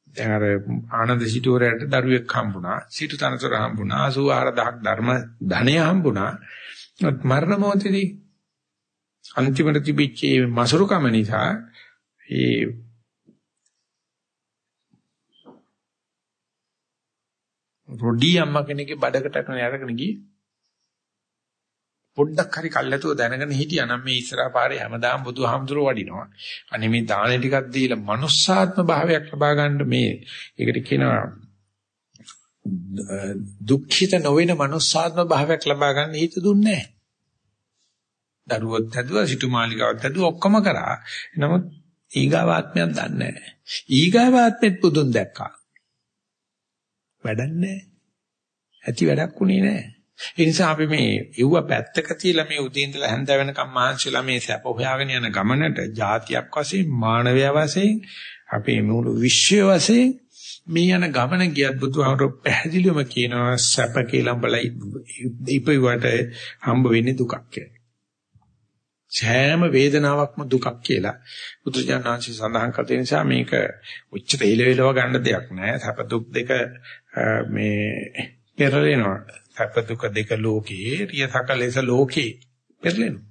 දැන් අර ආනන්ද සිටුවරයට දරුවෙක් හම්බුණා, සිටු තනතුර හම්බුණා, 84000ක් ධර්ම ධනය හම්බුණා. මරණ මොහොතේදී අන්තිමට තිබිච්ච මේ මසුරුකම නිසා ඒ රොඩි අම්මා කෙනෙක්ගේ බඩකට කරන අරගෙන ගියේ පොඩ්ඩක් හරි කල්ැතුව දැනගෙන හිටියා නම් මේ ඉස්සරහා පාරේ හැමදාම බුදුහාමුදුරුව වඩිනවා. අනේ මේ දාන ටිකක් දීලා manussාත්ම භාවයක් ලබා ගන්න මේ ඒකට කියනවා දුක්ඛිත නොවන manussාත්ම භාවයක් ලබා ගන්න හිත දුන්නේ නැහැ. දරුවොත් හැදුවා සිටුමාලිකාවත් හැදුවා ඔක්කොම කරා. නමුත් ඊගාවාත්මයක් දන්නේ නැහැ. ඊගාවාත්මෙත් පුදුන් දැක්කා. වැඩක් නැහැ. ඇති වැඩක් උනේ නැහැ. ඒ නිසා අපි මේ යුව පැත්තක තියලා මේ උදේ ඉඳලා හැන්ද වෙනකම් මහන්සිලා මේ සැප හොයාගෙන යන ගමනට જાතියක් වශයෙන් මානවය වශයෙන් අපේ මුළු විශ්වය වශයෙන් මේ යන ගමන ගියත් බුදුහාමර පැහැදිලිවම කියනවා සැප කියලා බලයි ඉපිවට හම්බ වෙන්නේ දුකක් කියලා. සෑම වේදනාවක්ම දුකක් කියලා බුදුජානනාංශي සඳහන් කර තියෙන නිසා මේක උච්ච තේලෙලව ගන්න දෙයක් නෑ. සැප දුක් දෙක මේ පෙරලෙනවා. සැප දුක දෙක ලෝකේ රියසක ලෙස ලෝකේ පෙරලෙනවා.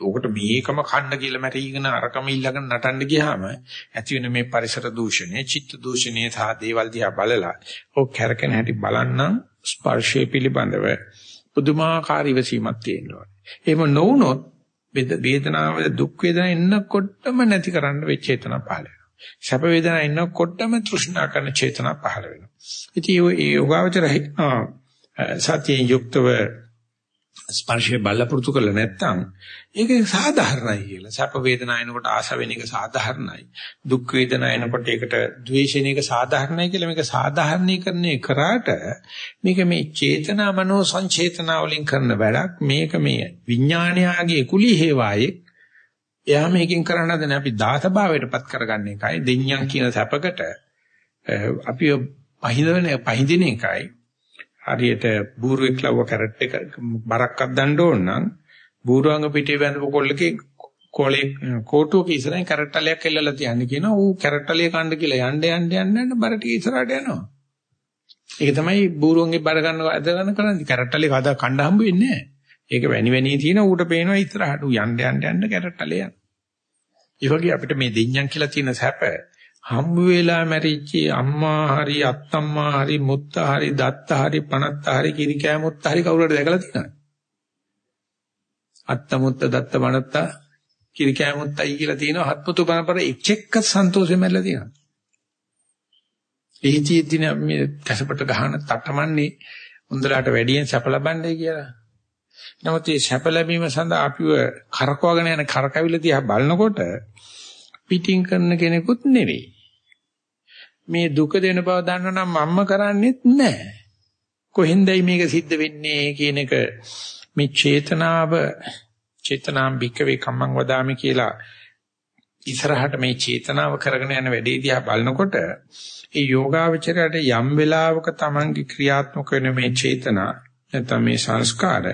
ඕකට මේකම කන්න කියලා මැරීගෙන අරකම ඊළඟට නටන්න ගියාම ඇති වෙන මේ පරිසර දූෂණය, චිත්ත දූෂණය සහ දේවල් දිහා බලලා ඔක් කැරකෙන හැටි බලන්න ස්පර්ශය පිළිබඳව. පුදුමාකාර ඉවසීමක් තියෙනවා. එහෙම නොවුනොත් වේදනාව දුක් වේදනා එන්නකොටම නැති කරන්න වෙච්ච චේතනා පහළ වෙනවා. සැප වේදනා එන්නකොටම තෘෂ්ණා කරන චේතනා පහළ වෙනවා. ඉතින් ඒ යෝගාවචරයි සතියෙන් යුක්තව ස්පර්ශය බල්ලපුරුතු කරලා නැත්තම් ඒක සාධාරණයි කියලා. සැප වේදනා එනකොට ආස වෙන එක සාධාරණයි. දුක් වේදනා එනකොට ඒකට ද්වේෂණ එක සාධාරණයි කියලා මේක සාධාරණීකරණය කරාට මේක මේ චේතනා මනෝ සංචේතනා වලින් කරන වැඩක්. මේක මේ විඥානයාගේ කුලී හේවායේ එයා මේකෙන් කරන්න හදන අපි දාතභාවයටපත් කරගන්න එකයි දෙඤ්ඤම් කියන සැපකට අපි පහිනවන පහින්දින එකයි හරියට බූරුවෙක් ලව්ව කැරට් එක බරක් අද්දන්න ඕන නම් බූරුවංග පිටේ බැඳපු කොල්ලකේ කොලේ කෝටුවක ඉස්සරහින් කැරට්ටලයක් එල්ලලා තියන්න කියනවා. ඌ කැරට්ටලිය කන්න කියලා යන්න යන්න යන්න යන්න බර ටික ඉස්සරහට යනවා. ඒක තමයි බූරුවන්ගේ බර ගන්න අද ගන්න කරන්නේ. කැරට්ටලිය කදා කණ්ඩ හම්බ වෙන්නේ නැහැ. ඒක වැනි වැනි තියෙන ඌට පේනවා ඉස්සරහට ඌ යන්න යන්න යන්න කැරට්ටලිය යන ඒ වගේ අපිට මේ දෙඤ්ඤම් කියලා තියෙන සැප හම්බ වෙලා මැරිච්ච අම්මා හරි අත්තම්මා හරි මුත්ත හරි දත්ත හරි පණත්ත හරි කිරි කෑමුත්ත හරි කවුරුහරි දැකලා තියෙනවද? අත්ත මුත්ත දත්ත පණත්ත කිරි කෑමුත්තයි කියලා තියෙනවා හත්මුතු පරපර එක් එක්ක සන්තෝෂෙම ඇල්ලලා තියෙනවා. එහිදීදී මේ කැසපට ගහන තටමන්නේ හොඳලාට වැඩියෙන් සැප ලබන්නේ කියලා. නමුත් මේ සැප ලැබීම සඳහා අපිව කරකවගෙන යන කරකැවිලි දිහා බලනකොට පිටින් කරන කෙනෙකුත් නෙවෙයි. මේ දුක දෙන බව දන්නවනම් මම්ම කරන්නේත් නැහැ. කොහෙන්දයි මේක සිද්ධ වෙන්නේ කියන එක මේ චේතනාව චේතනාම් භික්කවේ කම්මං වදාමි කියලා ඉස්සරහට මේ චේතනාව කරගෙන යන වැඩේ දිහා බලනකොට ඒ යෝගාවචරයට යම් වෙලාවක Tamange ක්‍රියාත්මක වෙන මේ චේතනා නැත්නම් මේ සංස්කාර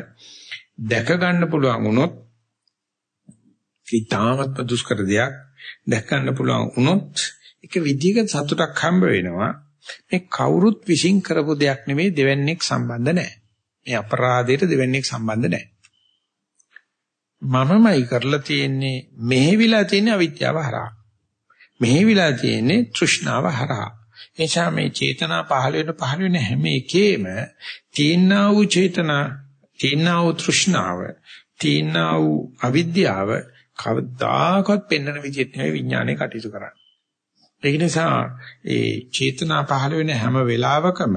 දැක ගන්න පුළුවන් වුණොත් ඊටාමත්ම දුෂ්කර දෙයක් දැක ගන්න පුළුවන් වුණොත් එක විදිහක සතුටක් හම්බ වෙනවා. මේ කවුරුත් විශ්ින් කරපු දෙයක් නෙමෙයි දෙවන්නේක් සම්බන්ධ නැහැ. මේ අපරාධයට දෙවන්නේක් සම්බන්ධ නැහැ. මමමයි කරලා තියෙන්නේ මෙහෙවිලා තියෙන අවිද්‍යාව හරහා. මෙහෙවිලා තියෙන්නේ තෘෂ්ණාව හරහා. එනිසා මේ චේතනා පහළ වෙන පහළ වෙන හැම එකේම තීනා වූ චේතනා, තීනා වූ තෘෂ්ණාව, තීනා වූ අවිද්‍යාව කවදාකවත් පෙන්වන විදිහට නෙවෙයි විඥානය කටයුතු කරන්නේ. ඒක නිසා ඒ චේතනා පහළ වෙන හැම වෙලාවකම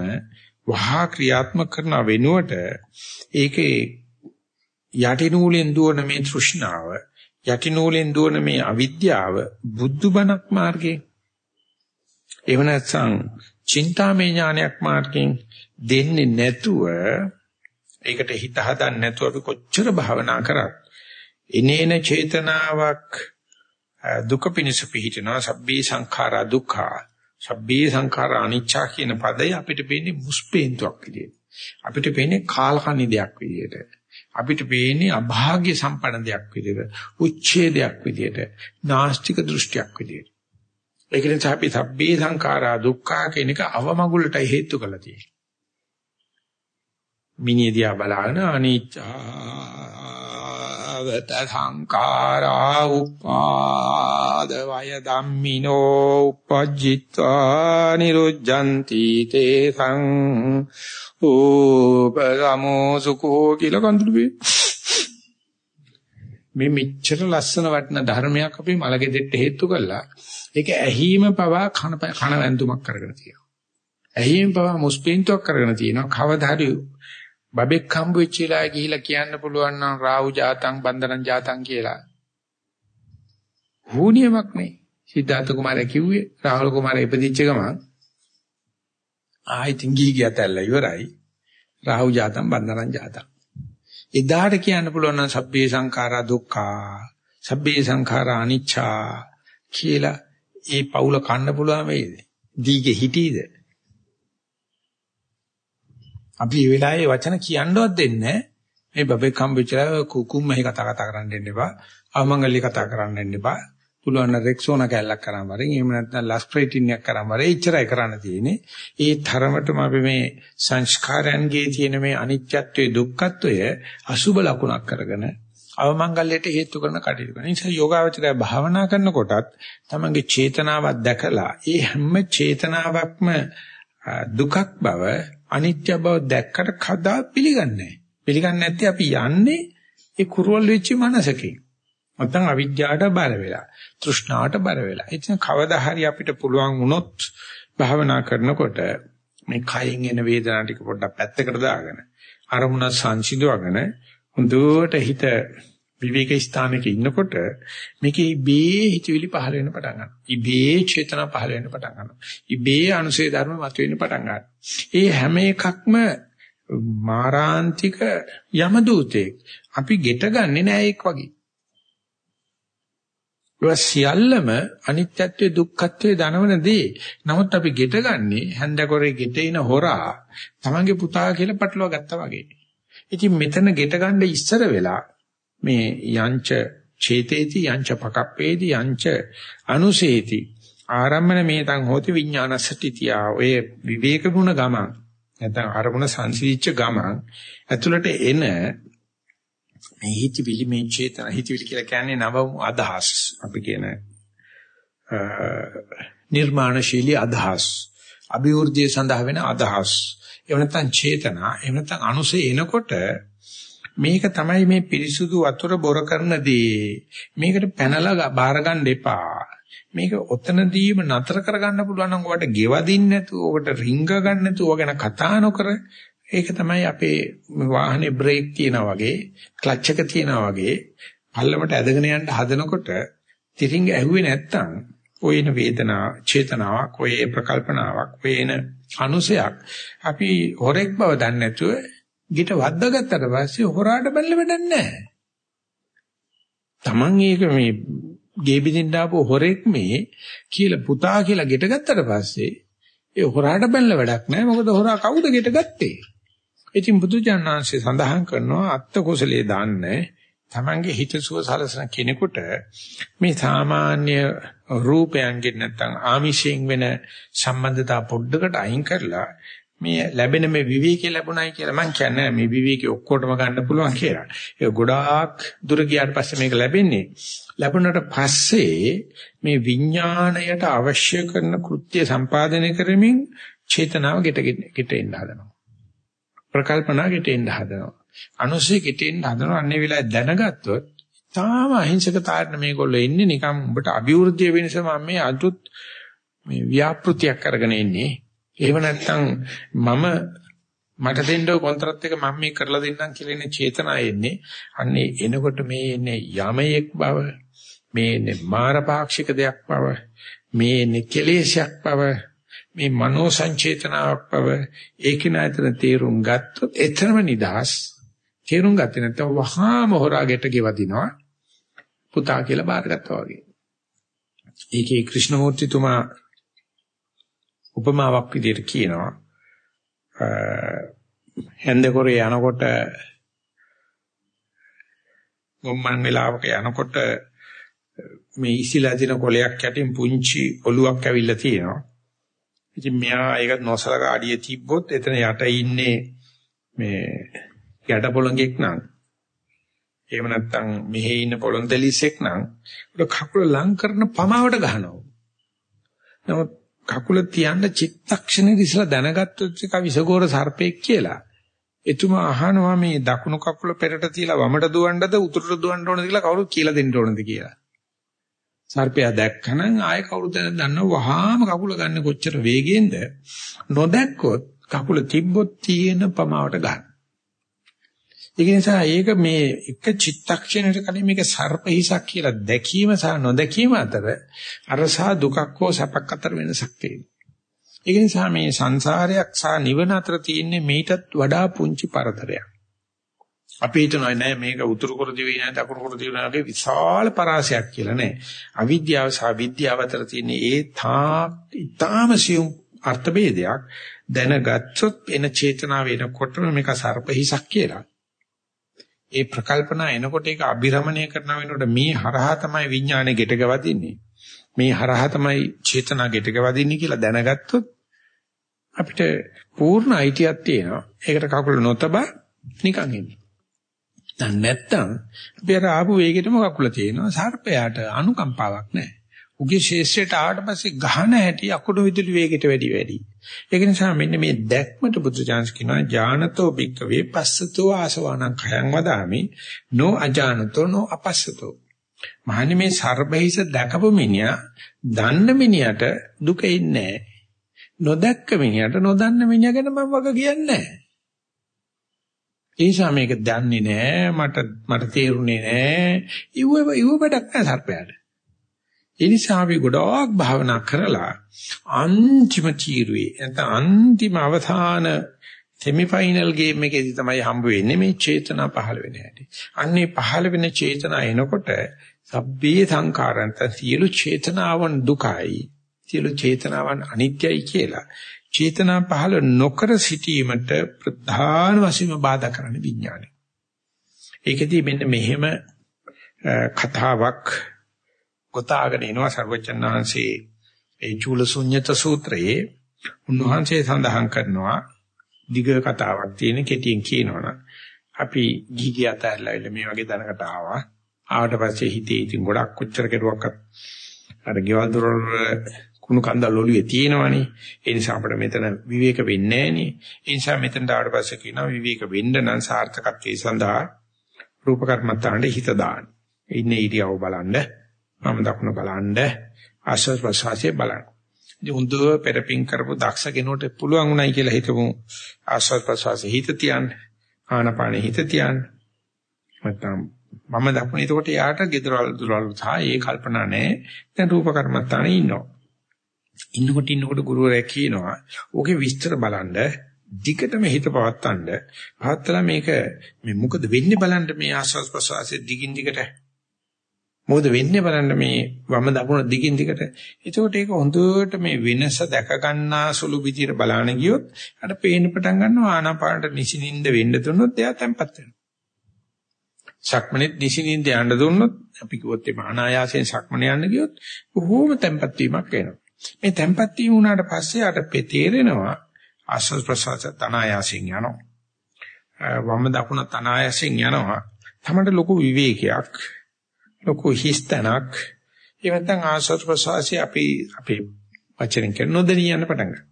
වහා ක්‍රියාත්මක කරන වෙනුවට ඒකේ යටිනූලෙන් දුවන මේ තෘෂ්ණාව යටිනූලෙන් දුවන මේ අවිද්‍යාව බුද්ධබණක් මාර්ගේ එහෙම නැත්නම් චින්තාමය ඥානයක් මාර්ගෙන් දෙන්නේ නැතුව ඒකට හිත හදන්න නැතුව අපි කොච්චර භාවනා කරත් එනේන චේතනාවක් දුක පිණිස පිහිටනවා. සබ්බේ සංඛාරා දුක්ඛා. සබ්බේ සංඛාරා අනිච්චා කියන පදය අපිට පේන්නේ මුස්පේන්තුවක් විදියට. අපිට පේන්නේ කාලකණ්ණි දෙයක් විදියට. අපිට පේන්නේ අභාග්‍ය සම්පන්න දෙයක් විදියට. උච්ඡේදයක් විදියට. නාස්තික දෘෂ්ටියක් විදියට. ඒක නිසා අපි සබ්බේ සංඛාරා දුක්ඛා කියන එක අවමගුලට හේතු කළා තියෙන්නේ. මිනිදියා බලාගෙන අනිච්චා භගවත සංඛාරා උපාද වය ධම්මිනෝ උපජ්ජිත්වා නිරුද්ධಂತಿ තේසං උපගමෝ සුකෝ කියලා කඳුළු වේ මේ මෙච්චර ලස්සන වටින ධර්මයක් අපි මලගෙදෙට්ට හේතු කළා. ඒක ඇහිම පවා කන කන වැන්දුමක් කරගෙන තියෙනවා. ඇහිම පවා මුස්පින්තුවක් කරගෙන තියෙනවා. කවදා හරි බබෙක් හම්බ වෙච්ච වෙලාවේ ගිහිලා කියන්න පුළුවන් නම් රාහු ජාතං බන්දනං ජාතං කියලා. හුනියමක් නේ. සිද්ධාර්ථ කුමාරයා කිව්වේ රාහුල කුමාරයා ඉපදිච්ච ගමන් ආයිත් ගිහි ගියත් ඇල්ල ඉවරයි. රාහු ජාතං බන්දනං ජාතං. එදාට කියන්න පුළුවන් නම් සබ්බේ සංඛාරා දුක්ඛා සබ්බේ සංඛාරා අනිච්චා කියලා ඒ පවුල කන්න පුළුවන් වේද? දීගේ හිටීද? අපි මේ වෙලාවේ වචන කියන්නවත් දෙන්නේ මේ බබේ කම්බිචලා කුකුම් මෙහි කතා කතා කරන්න දෙන්න එපා. අවමංගල්‍ය කතා කරන්න දෙන්න එපා. පුළුවන් නම් රෙක්සෝනා කැල්ලක් කරන් වරෙන් එහෙම නැත්නම් ලස්ප්‍රේටින් එකක් කරන් වරේ ඉච්චරයි කරන්න තියෙන්නේ. ඒ තරමටම අපි මේ සංස්කාරයන්ගේ තියෙන මේ අනිත්‍යත්වයේ දුක්ඛත්වය අසුබ ලකුණක් කරගෙන අවමංගල්‍යයට හේතු කරන කටයුතු කරන නිසා යෝගාවචරය භාවනා කරනකොටත් තමන්ගේ චේතනාවක් දැකලා ඒ හැම චේතනාවක්ම දුකක් බව අනිත්‍ය බව දැක්කට කදා පිළිගන්නේ. පිළිගන්නේ නැත්නම් අපි යන්නේ ඒ කුරුවල් වෙච්ච මනසකින්. නැත්නම් අවිද්‍යාවට බර වෙලා තෘෂ්ණාවට බර වෙලා. ඉතින් කවදා හරි අපිට පුළුවන් වුණොත් භාවනා කරනකොට මේ කයෙන් එන වේදනා ටික පොඩ්ඩක් පැත්තකට දාගෙන අරමුණ සංසිඳවගෙන හොඳට හිත විවේක ස්ථානයක ඉන්නකොට මේකේ ඉබේ හිතවිලි පහළ වෙන්න පටන් ගන්නවා. ඉබේ චේතනා පහළ වෙන්න පටන් ගන්නවා. ඉබේ අනුසේ ධර්ම මතුවෙන්න පටන් ගන්නවා. ඒ හැම එකක්ම මාරාන්තික යම දූතෙක්. අපි ගෙට ගන්නෙ නෑ එක් වගේ. ඒ සියල්ලම අනිත්‍යත්වයේ දුක්ඛත්වයේ දනවන දේ. නමුත් අපි ගෙට ගන්නෙ හැන්දකොරේ ගෙට එන හොරා තමන්ගේ පුතා කියලා පටලවා ගත්තා වගේ. ඉතින් මෙතන ගෙට ගන්න ඉස්සර වෙලා මේ යංච චේතේති යංච පකප්පේති යංච අනුසේති. ආරම්මන මේතං හෝති විඥානසටිතියා ඔය විවේක ගුණ ගමන් නැත්නම් අරමුණ සංසිද්ධිච්ච ගමන් ඇතුළට එන මේ හිතවිලි මේ චේතන හිතවිලි කියලා කියන්නේ නව අදහස්. අපි කියන නිර්මාණශීලී අදහස්. අභිවෘද්ධිය සඳහා වෙන අදහස්. එහෙම නැත්නම් චේතනා එහෙම නැත්නම් අනුසේ එනකොට මේක තමයි මේ පිරිසුදු වතුර බොර කරන දේ. මේකට පැනලා බාර ගන්න එපා. මේක ඔතනදීම නතර කරගන්න පුළුවන් නම් ඔකට ගෙවදින්න නැතුව, ඔකට රිංග ගන්න නැතුව, ගැන කතා නොකර ඒක තමයි අපේ වාහනේ බ්‍රේක් තියනා වගේ, ක්ලච් එක තියනා වගේ පල්ලමට ඇදගෙන යන්න හදනකොට තිරින්ග ඇහුවේ නැත්තම් ඔයන වේදනා, චේතනාවක්, ඔය ප්‍රකල්පනාවක්, ඔයන අනුසයක් අපි හොරෙක් බව දන්නේ නැතුව ගිට වද්දාගත්තට පස්සේ හොරාට බැලල වැඩක් නැහැ. Taman ඒක මේ ගේ බින්දින්න ආපු හොරෙක් මේ කියලා පුතා කියලා ගෙට ගත්තට පස්සේ ඒ හොරාට බැලල වැඩක් නැහැ. මොකද හොරා කවුද ගෙට ගත්තේ? ඉතින් බුදුජානනාංශය සඳහන් කරනවා අත්ත කුසලයේ දාන්නේ තමන්ගේ හිතසුව සලසන කෙනෙකුට මේ සාමාන්‍ය රූපයන්ගෙන් නැත්තම් ආමිෂයෙන් වෙන සම්බන්ධතා පොඩ්ඩකට අයින් කරලා මේ ලැබෙන මේ විවේකී ලැබුණයි කියලා මම කියන්නේ මේ විවේකී ඔක්කොටම ගන්න පුළුවන් කියලා. ඒක ගොඩාක් දුර ගියාට පස්සේ මේක ලැබෙන්නේ. ලැබුණාට පස්සේ මේ විඥාණයට අවශ්‍ය කරන කෘත්‍ය සම්පාදනය කරමින් චේතනාව ගෙට ගෙට එන්න හදනවා. ප්‍රකල්පනා ගෙට එන්න හදනවා. අනුසය ගෙට එන්න හදනවා. අන්නේ වෙලාවේ දැනගත්තොත් තාම අහිංසක තාරණ මේගොල්ලෝ ඉන්නේ නිකන් උඹට අභිවෘද්ධිය වෙනස මම මේ අලුත් මේ ව්‍යාපෘතියක් අරගෙන ඉන්නේ එහෙම නැත්නම් මම මට දෙන්න කොන්ත්‍රාත් එක මම මේ කරලා දෙන්නම් කියලා ඉන්නේ චේතනාව එන්නේ. අන්නේ එනකොට මේ එන්නේ යමයෙක් බව, මේ එන්නේ මාරපාක්ෂික දෙයක් බව, මේ එන්නේ කෙලේශයක් බව, මේ මනෝ සංචේතනාවක් බව ඒක නතර තේරුම් ගත්තොත් එතරම් නිදහස්. තේරුම් ගත්තේ නැත්නම් වහාම හොරාගෙට ගෙවදිනවා. පුතා කියලා බාරගත්තා වගේ. ඒකේ ක්‍රිෂ්ණමූර්තිතුමා උපමාවක් විදිහට කියනවා හැන්දකොරේ යනකොට ගොම්මන් වෙලාවක යනකොට මේ ඉසිලා දින කොලයක් යටින් පුංචි ඔලුවක් ඇවිල්ලා තියෙනවා. ඉතින් මෙයා ඒක නොසලකා අඩිය තිබ්බොත් එතන යට ඉන්නේ මේ යට පොළඟෙක් නම් එහෙම නැත්නම් මෙහි ඉන්න පොළොන්දලිසෙක් නම් ඒක කකුල ලං කරන පමාවට ගහනවා. නමුත් කකුල තියන්න චිත්තක්ෂණේ ඉස්සලා දැනගත්තොත් එක විසගෝර සර්පෙක් කියලා. එතුමා අහනවා මේ දකුණු කකුල පෙරට තියලා වමට දුවන්නද උතුරට දුවන්න ඕනද කියලා කවුරුත් කියලා දෙන්න ඕනද කියලා. සර්පයා දැක්කනම් ආයෙ කවුරුද දන්නව වහාම කකුල ගන්න කොච්චර වේගෙන්ද නොදැක්කොත් කකුල තිබ්බොත් තියෙන පමාවට ගන්න. ඒක නිසා ඒක මේ එක චිත්තක්ෂණයකට කලින් මේක සර්පහිසක් කියලා දැකීම සහ නොදැකීම අතර අරසා දුකක් හෝ සැපක් අතර වෙනසක් තියෙනවා. ඒක නිසා මේ සංසාරයක් සහ නිවන අතර තියෙන්නේ මේටත් වඩා පුංචි පරතරයක්. අපි හිතනවා නෑ මේක උතුරු කර දිවේ නෑ දකුණු කර දිවේ නෑ වගේ විශාල පරාසයක් කියලා නෑ. අවිද්‍යාව සහ විද්‍යාව අතර තියෙන ඒ තා ඊටාම සියුම් අර්ථ ભેදයක් දැනගත්තොත් එන චේතනාව එනකොටම මේක සර්පහිසක් කියලා. ඒ ප්‍රකල්පනා එනකොට ඒක අභිරමණය කරන වෙනකොට මේ හරහා තමයි විඥානේ ගෙටක වදින්නේ. මේ හරහා තමයි චේතනා ගෙටක වදින්නේ කියලා දැනගත්තොත් අපිට පූර්ණ අයිතියක් තියෙනවා. ඒකට කකුල නොතබා නිකන් ඉන්න. දැන් නැත්තම් අපි අර ආපු වේගෙටම කකුල තියෙනවා. සර්පයාට අනුකම්පාවක් නැහැ. උගේ ශේෂ්ඨයට ආවට පස්සේ ගහන හැටි අකුඩු විදුලි වේගයට වැඩි වැඩි. ඒක නිසා මෙන්න මේ දැක්මට බුදුචාන්ස් කියනවා ඥානතෝ භික්කවේ පස්සතෝ ආසවානං khයං වදාමි නෝ අජානතෝ නෝ අපස්සතෝ. මහනි මේ සර්බහිස දැකපු මිනිහා දන්න මිනිහට දුක ඉන්නේ නොදැක්ක මිනිහට නොදන්න මිනිහා ගැන මම වග කියන්නේ නැහැ. ඒ නිසා මේක දන්නේ නැහැ මට මට තේරුනේ නැහැ. ඉව ඉව වැඩක් නැහැ සර්පයාට. ඒ නිසා අපි ගොඩාක් භාවනා කරලා අන්තිම චීරුවේ නැත්නම් අන්තිම අවසාන සෙමි ෆයිනල් ගේම් එකේදී තමයි හම්බ වෙන්නේ මේ චේතනා පහළ වෙන හැටි. අන්නේ පහළ වෙන චේතනා එනකොට සබ්බේ සංඛාරන්ත සියලු චේතනාවන් දුකයි. සියලු චේතනාවන් අනිත්‍යයි කියලා. චේතනා පහළ නොකර සිටීමට ප්‍රධාන වශයෙන්ම බාධා කරන විඥානය. ඒකෙදී මෙන්න මෙහෙම කතාවක් ගොතාගෙන එනවා සර්වචන්නාංශේ ඒ චූලසුඤ්ඤත සූත්‍රයේ උන්වහන්සේ සඳහන් කරනවා දිග කතාවක් තියෙන කෙටියෙන් කියනවනම් අපි ගිහි අතහැරලා මේ වගේ දැනකට ආවා. ආවට පස්සේ හිතේ ඉතින් ගොඩක් කොච්චර කෙරුවක්වත් අර ගෙවල් දොරවල් කුණු කන්දල් ඔළුවේ තියෙනවනේ. ඒ නිසා අපිට මෙතන විවේක වෙන්නේ නැහනේ. ඒ නිසා මෙතනට ආවට පස්සේ කියනවා විවේක වෙන්න නම් සාර්ථකත්වයේ සඳහා රූප කර්මත්තාන්ට හිත දාන්න. ඉන්නේ ඉරියව බලන්න. මම දකුණ බලන්න ආශ්වාස ප්‍රශ්වාසය බලන්න. ඉතින් හොඳ පෙරපින් කරපු දක්ෂ කෙනෙකුට පුළුවන් උනායි කියලා හිතමු ආශ්වාස ප්‍රශ්වාසයේ හිත තියන්න ආනපානෙ හිත තියන්න. නැත්නම් මම දකුණ එතකොට යාට gedරවල් දුරවල් සහ ඒ කල්පනා නැහැ. දැන් රූප කර්මත්තානේ ඉන්නවා. ඉන්නකොට ඉන්නකොට ගුරුවරයා කියනවා ඕකේ විස්තර බලන්න දිගටම හිත පවත්තන්න පවත්තලා මේක මේ මොකද වෙන්නේ බලන්න මේ ආස්වාස් ප්‍රසවාසයේ දිගින් දිගට මොකද වෙන්නේ බලන්න මේ වම දකුණ දිගින් දිගට. එතකොට ඒක හොඳට මේ වෙනස දැක ගන්නා සුළු විදියට බලන්න ගියොත් අර පේන්න පටන් ගන්නවා ආනාපානට නිසිනින්ද වෙන්න දුන්නොත් එයා තැම්පත් වෙනවා. සක්මනේ නිසිනින්ද යන්න දුන්නොත් අපි කිව්වොත් මේ අනායාසයෙන් සක්මන යන්න ගියොත් බොහෝම තැම්පත් වීමක් වෙනවා. මේ තැම්පත් වීම උනාට පස්සේ අට තේරෙනවා ආස්වාද ප්‍රසවාස තනායාසයෙන් යනවා. වම දකුණ තනායාසයෙන් යනවා. තමයි ලොකු විවේකයක් ලොකු හිස්තනක් ඒ නැත්නම් ආශ්වාස ප්‍රශ්වාසය අපි අපේ වචනෙන් කියන නොදෙනී යන පටන් ගන්නවා.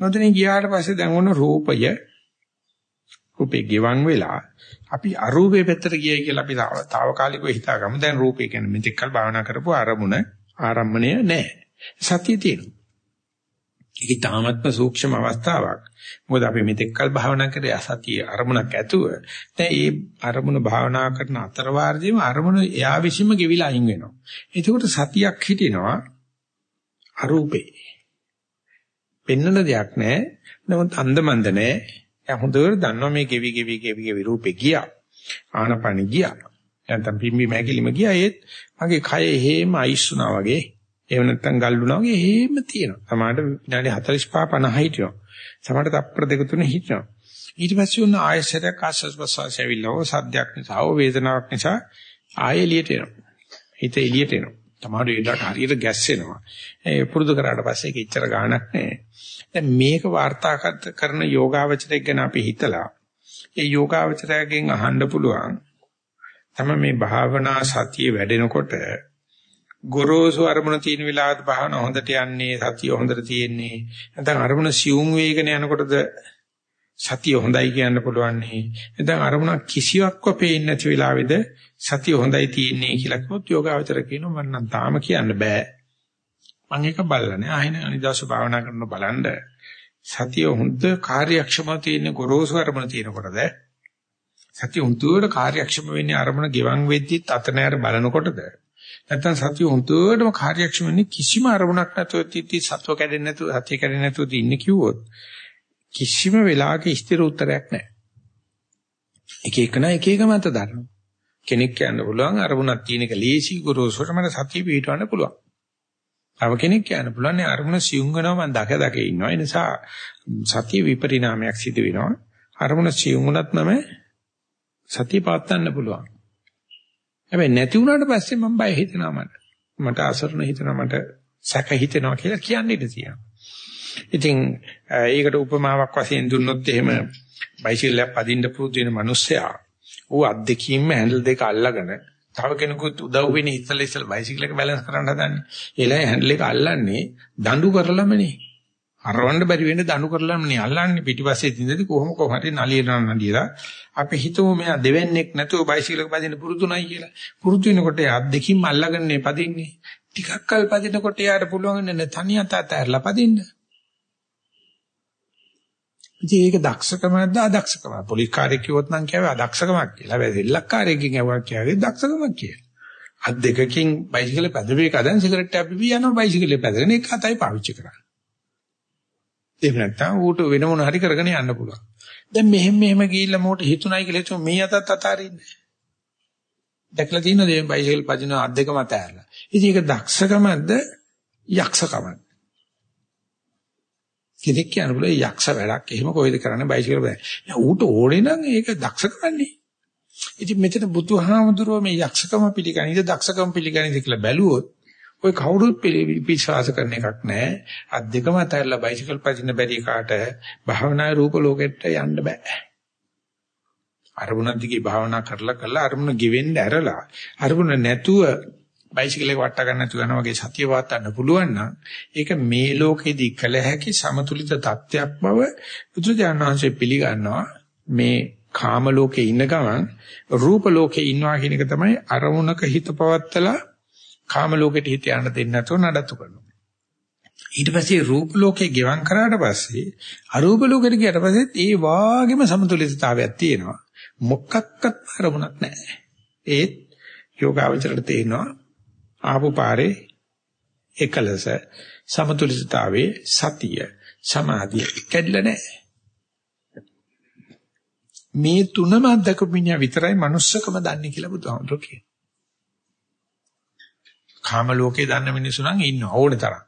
නොදෙනී ගියාට පස්සේ දැන් ඔන්න රූපය රූපේ ගෙවන් වෙලා අපි අරූපේ පැත්තට ගියයි කියලා අපි తాවකාලිකව හිතාගමු. දැන් රූපේ කියන්නේ මෙතෙක් කල් භාවනා කරපු අරමුණ ආරම්භණය නැහැ. සතිය තියෙනවා. ඒක තාමත්ම සූක්ෂම අවස්ථාවක්. මොකද අපි මෙතෙක්කල් භාවනා කරේ අසතිය අරමුණක් ඇතුව. දැන් ඒ අරමුණ භාවනා කරන අතර වාර්ධියම අරමුණ එයා විසින්ම ගෙවිලා අයින් වෙනවා. එතකොට සතියක් හිටිනවා අරූපේ. පෙන්නන දෙයක් නැහැ. නමුත් අන්දමන්ද නැහැ. එයා හොඳට දන්නවා මේ ගෙවි ගෙවි ගෙවි ගෙවි රූපේ ගියා. ආනපන ගියා. නැත්නම් පිම්බි මෑකිලිම ගියා ඒත් මගේ කය හේම අයිස්සුනා වගේ එහෙම නැත්නම් ගල් වුණා වගේ එහෙම තියෙනවා. සමහරට විනාඩි 45 50 හිටිනවා. සමහරට තප්පර දෙක තුන හිටිනවා. ඊට පස්සේ උන ආයසරයක් ආස්වාස් ප්‍රසවාස ඇවිල්ලා ඕ සද්දයක් නිසා ඕ වේදනාවක් නිසා ආයෙ එළියට එනවා. හිත එළියට එනවා. තමයි ඒකට හරියට ගැස්සෙනවා. ඒ පුරුදු කරාට පස්සේ ඒක ඉච්චර ගාණක් නැහැ. දැන් මේක වාර්තාගත කරන යෝගාවචරයක් ගැන අපි හිතලා ඒ යෝගාවචරයෙන් අහන්න පුළුවන් තමයි මේ භාවනා සතිය වැඩෙනකොට ගොරෝසු අරමුණ තියෙන වෙලාවට භාවන හොඳට යන්නේ සතිය හොඳට තියෙන්නේ. නැත්නම් අරමුණ සියුම් වේගන යනකොටද සතිය හොඳයි කියන්න පුළුවන් නේ. නැත්නම් අරමුණ කිසිවක්ව පේන්නේ නැති වෙලාවේද සතිය හොඳයි තියෙන්නේ කියලා කිව්වොත් යෝගාවචර කියනවා මම නම් තාම කියන්න බෑ. මම එක බලන්නේ. ආයෙන අනිදාස භාවනා කරන බලන්න. සතිය හොඳ කාර්යක්ෂමව තියෙන ගොරෝසු අරමුණ තියෙනකොටද සතිය හොඳට කාර්යක්ෂම වෙන්නේ අරමුණ ගෙවන් වෙද්දිත් අත නෑර බලනකොටද? නැත්තම් සතිය හොඳටම කාර්යක්ෂම වෙන්නේ කිසිම අරමුණක් නැතුව තිත්ති සත්ව කැඩෙන්නේ නැතුව සතිය කැඩෙන්නේ නැතුව ඉන්නේ කිව්වොත් කිසිම වෙලාවක ස්ථිර උත්තරයක් නැහැ. එක එකන එක එක මත දන්නවා. කෙනෙක් කියන්න පුළුවන් අරමුණක් තියෙන එක ලේසි ගුරුසොට මට සතිය පිටවන්න පුළුවන්. තව කෙනෙක් කියන්න පුළුවන් නේ අරමුණ සියුම් වෙනවා මම දක දක ඉන්නවා. ඒ නිසා සතිය විපරිණාමයක් සිදු වෙනවා. අරමුණ සියුම් වුණත් මම සතිය පවත්වන්න පුළුවන්. හැබැයි නැති වුණාට පස්සේ මම බය හිතෙනවා මට. මට අසරණ හිතෙනවා මට සැක හිතෙනවා කියලා කියන්නේ ඉතින්. ඉතින් ඒකට උපමාවක් වශයෙන් දුන්නොත් එහෙම බයිසිකලයක් පදින්න පුරුදු වෙන මිනිස්සයා ඌ අත් දෙකින්ම හැන්ඩල් දෙක අල්ලගෙන තව කෙනෙකුත් උදව් වෙන ඉස්සලා ඉස්සලා බයිසිකල් එක බැලන්ස් කරන්න හදන්නේ. ඒලයි හැන්ඩල් එක අල්ලන්නේ දඬු කරලමනේ. හරවන්න බැරි වෙන්නේ දඬු කරලමනේ අල්ලන්නේ පිටිපස්සේ තින්දදී කොහොම කොහම හරි නලියනවා නලියලා අපි හිතුව මෙයා දෙවන්නේක් නැතුව බයිසිකල් එක පදින්න පුරුදුුණයි කියලා. පුරුදු වෙනකොට අත් දෙකින්ම අල්ලගන්නේ පදින්නේ. ටිකක් කල් පදිනකොට යාට පුළුවන් නේ තනියට අතහැරලා පදින්න. ඉතින් ඒක දක්ෂකමක්ද අදක්ෂකමක්ද? පොලිස් කාර්යයක් කිව්වොත් නම් කියවේ අදක්ෂකමක් කියලා. හැබැයි සෙල්ලක්කාරයෙක්ගෙන් අහුවක් කියවේ දක්ෂකමක් කියලා. අත් දෙකකින් බයිසිකලේ පැදවේ කදන් සිගරට් එකක් පිපි යනවා බයිසිකලේ පැදගෙන එක අතයි පාවිච්චි කරන්නේ. එහෙම නැත්නම් ඌට වෙන මොන හරි කරගෙන යන්න පුළුවන්. දැන් මෙහෙම මෙහෙම ගිහිල්ලා මෝට හිතුණයි කියලා හිතුව මේ අතත් අතාරින්නේ. දැකලා තියෙනවද මේ බයිසිකල් පදින අත් දෙකම අතහැරලා. ඉතින් ඒක දක්ෂකමක්ද යක්ෂකමක්ද? කෙනෙක් කියන්න බුල යක්ෂ වැඩක්. එහෙම කොහෙද කරන්නේ බයිසිකල් බෑ. ඌට ඕනේ නම් ඒක දක්ෂකමන්නේ. ඉතින් මෙතන බුදුහාමුදුරුව මේ යක්ෂකම පිළිගනිද දක්ෂකම පිළිගනිද කියලා බැලුවොත් ඔය කවුරුත් විශ්වාස කරන එකක් නැහැ. අත් දෙකම අතහැරලා බයිසිකල් පදින්න බැරි කාට භාවනායේ රූප ලෝකෙට යන්න බෑ. අරමුණ දිගේ භාවනා කරලා කරලා අරමුණ ගෙවෙන්න ඇරලා අරමුණ නැතුව බයිසිකල් එක වට ගන්න නැතුව යනවා වගේ සතිය වාතන්න පුළුවන් නම් ඒක මේ ලෝකෙදී කළ හැකි සමතුලිත තත්ත්වයක් බව බුදුජානක වහන්සේ පිළිගන්නවා මේ කාම ලෝකේ ඉන්න ගමන් රූප ලෝකේ ඉන්නවා කියන එක තමයි අරමුණක හිත පවත්තලා කාම ලෝකෙට හිත යන්න දෙන්නේ නැතුව නඩත්තු කරනවා ඊට පස්සේ රූප ලෝකේ ගෙවම් කරාට පස්සේ අරූප ලෝකෙට ගියට පස්සේ ඒ වාගේම සමතුලිතතාවයක් තියෙනවා මොකක්වත් අරමුණක් නැහැ ඒත් යෝගාවචරයට තේනවා ආපු පාරේ එකලස සමතුලිතතාවයේ සතිය සමාධිය කැඩලා නැහැ. මේ තුනම අද්දකපු මිනිහා විතරයි manussකම දන්නේ කියලා බුදුහාමුදුරුවෝ කියනවා. කාම ලෝකේ දන්න මිනිස්සු නම් ඉන්න ඕනේ තරම්.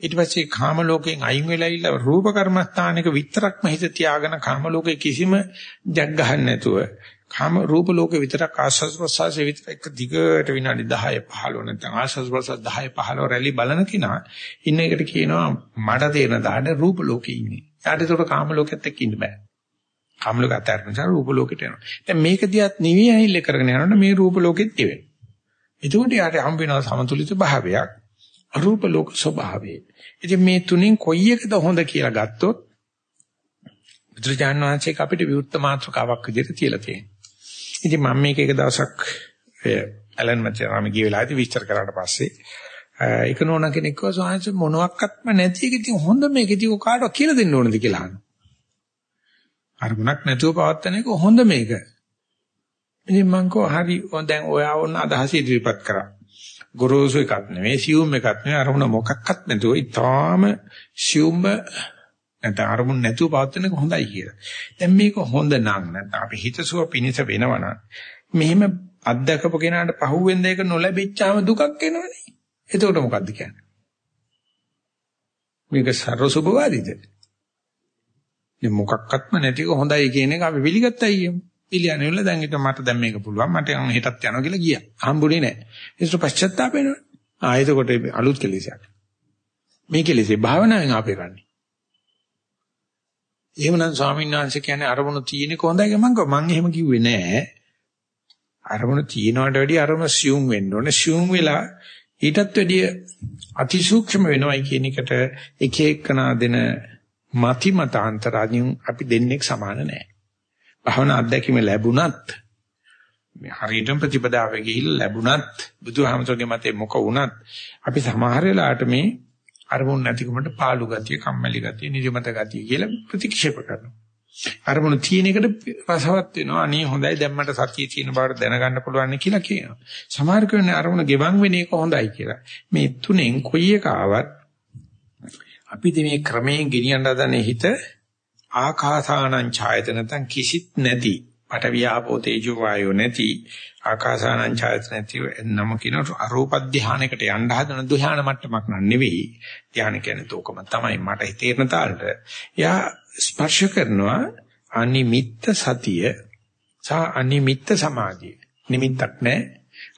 ඊට පස්සේ කාම ලෝකයෙන් අයින් වෙලා ඉල්ල රූප කර්මස්ථානයක විතරක්ම හිත තියාගෙන කාම ලෝකේ කිසිම ජග් ගහන්න නැතුව කාම රූප ලෝකේ විතරක් ආස්වාද ප්‍රසආසයේ විතර එක දිගට විනාඩි 10 15 නැත්නම් ආස්වාද ප්‍රසආස 10 15 රැලි බලන කිනා ඉන්න එකට කියනවා මට තේරෙන දාඩ රූප ලෝකේ ඉන්නේ. යාට ඒකට කාම ලෝකෙත් එක්ක ඉන්න බෑ. කාම ලෝක අතරින් නිසා රූප ලෝකෙට යනවා. දැන් මේක දිහත් නිවි ඇහිල්ල කරගෙන යනකොට මේ රූප ලෝකෙත් ඉවෙනවා. එතකොට යාට හම් වෙනවා සමතුලිත භාවයක් අරූප ලෝක ස්වභාවය. ඉතින් මේ තුنين කොයි එකද හොඳ කියලා ගත්තොත් බුදුරජාණන් වහන්සේ අපිට විවුර්ත මාත්‍රකාවක් විදිහට තියලා තියෙනවා. ඉතින් මම මේක එක දවසක් ඇලන් මචරාම ගිය වෙලාවේදී විස්තර කරාට පස්සේ ඒක නෝන කෙනෙක් කිව්වා සාංශ මොනවත්ක්ම නැති එක ඉතින් හොඳ මේක ඉතින් කාටවත් කියලා දෙන්න ඕනද කියලා අහනවා. අරමුණක් නැතුව පවත්තන එක හොඳ මේක. ඉතින් මං කෝ හරි දැන් ඔයා වුණ අදහස ඉදිරිපත් කරා. ගොරෝසු එකක් නෙමෙයි සියුම් එකක් නෙමෙයි අරමුණ මොකක්වත් නැතුව ඊටාම සියුම්ම නැත්නම් අරමුණ නැතුව පවත්වන එක හොඳයි කියලා. දැන් මේක හොඳ නම් නැත්නම් අපි හිතසුව පිනිස වෙනවනම් මෙහෙම අත්දකපු කෙනාට පහුවෙන් දෙයක නොලැබිච්චාම දුකක් එනවනේ. එතකොට මොකද්ද කියන්නේ? මේක සර්වසුභවාදීද? මේ මොකක්වත්ම නැතික හොඳයි කියන එක අපි පිළිගත්තයි කියමු. පිළියන්නේ වල දැන් ඊට මට දැන් මේක පුළුවන් මට හෙටත් යනවා කියලා ගියා. හම්බුනේ නැහැ. ඒසට පශ්චත්තාප වෙනවා. ආ එතකොට අලුත් කෙලෙසයක්. මේ කෙලෙසේ භාවනාවෙන් ආපේ ගන්නේ. එහෙමනම් ස්වාමීන් වහන්සේ කියන්නේ අරමුණු තියෙන කොහොඳයි මං කිව්වා මං එහෙම කිව්වේ නෑ. අරමුණු තියෙනවට වැඩිය අරමුණ සියුම් වෙන්න ඕනේ. සියුම් වෙලා ඊටත් වැඩිය අතිසූක්ෂම වෙනවයි කියන එකට එක එකනා දෙන මති මතාන්තරාදීන් අපි දෙන්නෙක් සමාන නෑ. භවනා අත්දැකීම ලැබුණත් මේ හරියටම ප්‍රතිපදාවේ ගිහිල්ලා ලැබුණත් බුදුහාමතුන්ගේ මතේ මොක වුණත් අපි සමහර වෙලාවට මේ අරමුණ නැතිකමට පාළු ගතිය, කම්මැලි ගතිය, නිදිමත ගතිය කියලා ප්‍රතික්ෂේප කරනවා. අරමුණ තියෙන එකට රසවත් වෙනවා. අනේ හොඳයි දැන් මට සතිය තියෙන බවට දැනගන්න පුළුවන් කියලා කියනවා. සමහර කෙනෙක් අරමුණ ගෙවන් වෙන එක හොඳයි කියලා. මේ තුනෙන් කොයි එක ආවත් අපිට මේ ක්‍රමයෙන් ගෙනියන්න හදන හිත ආකාසානං ඡායතන නැත්නම් කිසිත් නැති පටවියාපෝ තේජෝ වායෝ නැති ආකාසානං ඡායත නැති නම කියන අරූප ධානයකට යන්න හදන ධාන මට්ටමක් නන් නෙවෙයි. ධාන කියන්නේ තෝකම තමයි මට හිතේන තාලට. යා ස්පර්ශ කරනවා අනිමිත්ත සතිය සහ අනිමිත්ත සමාධිය. නිමිත්තක් නැහැ.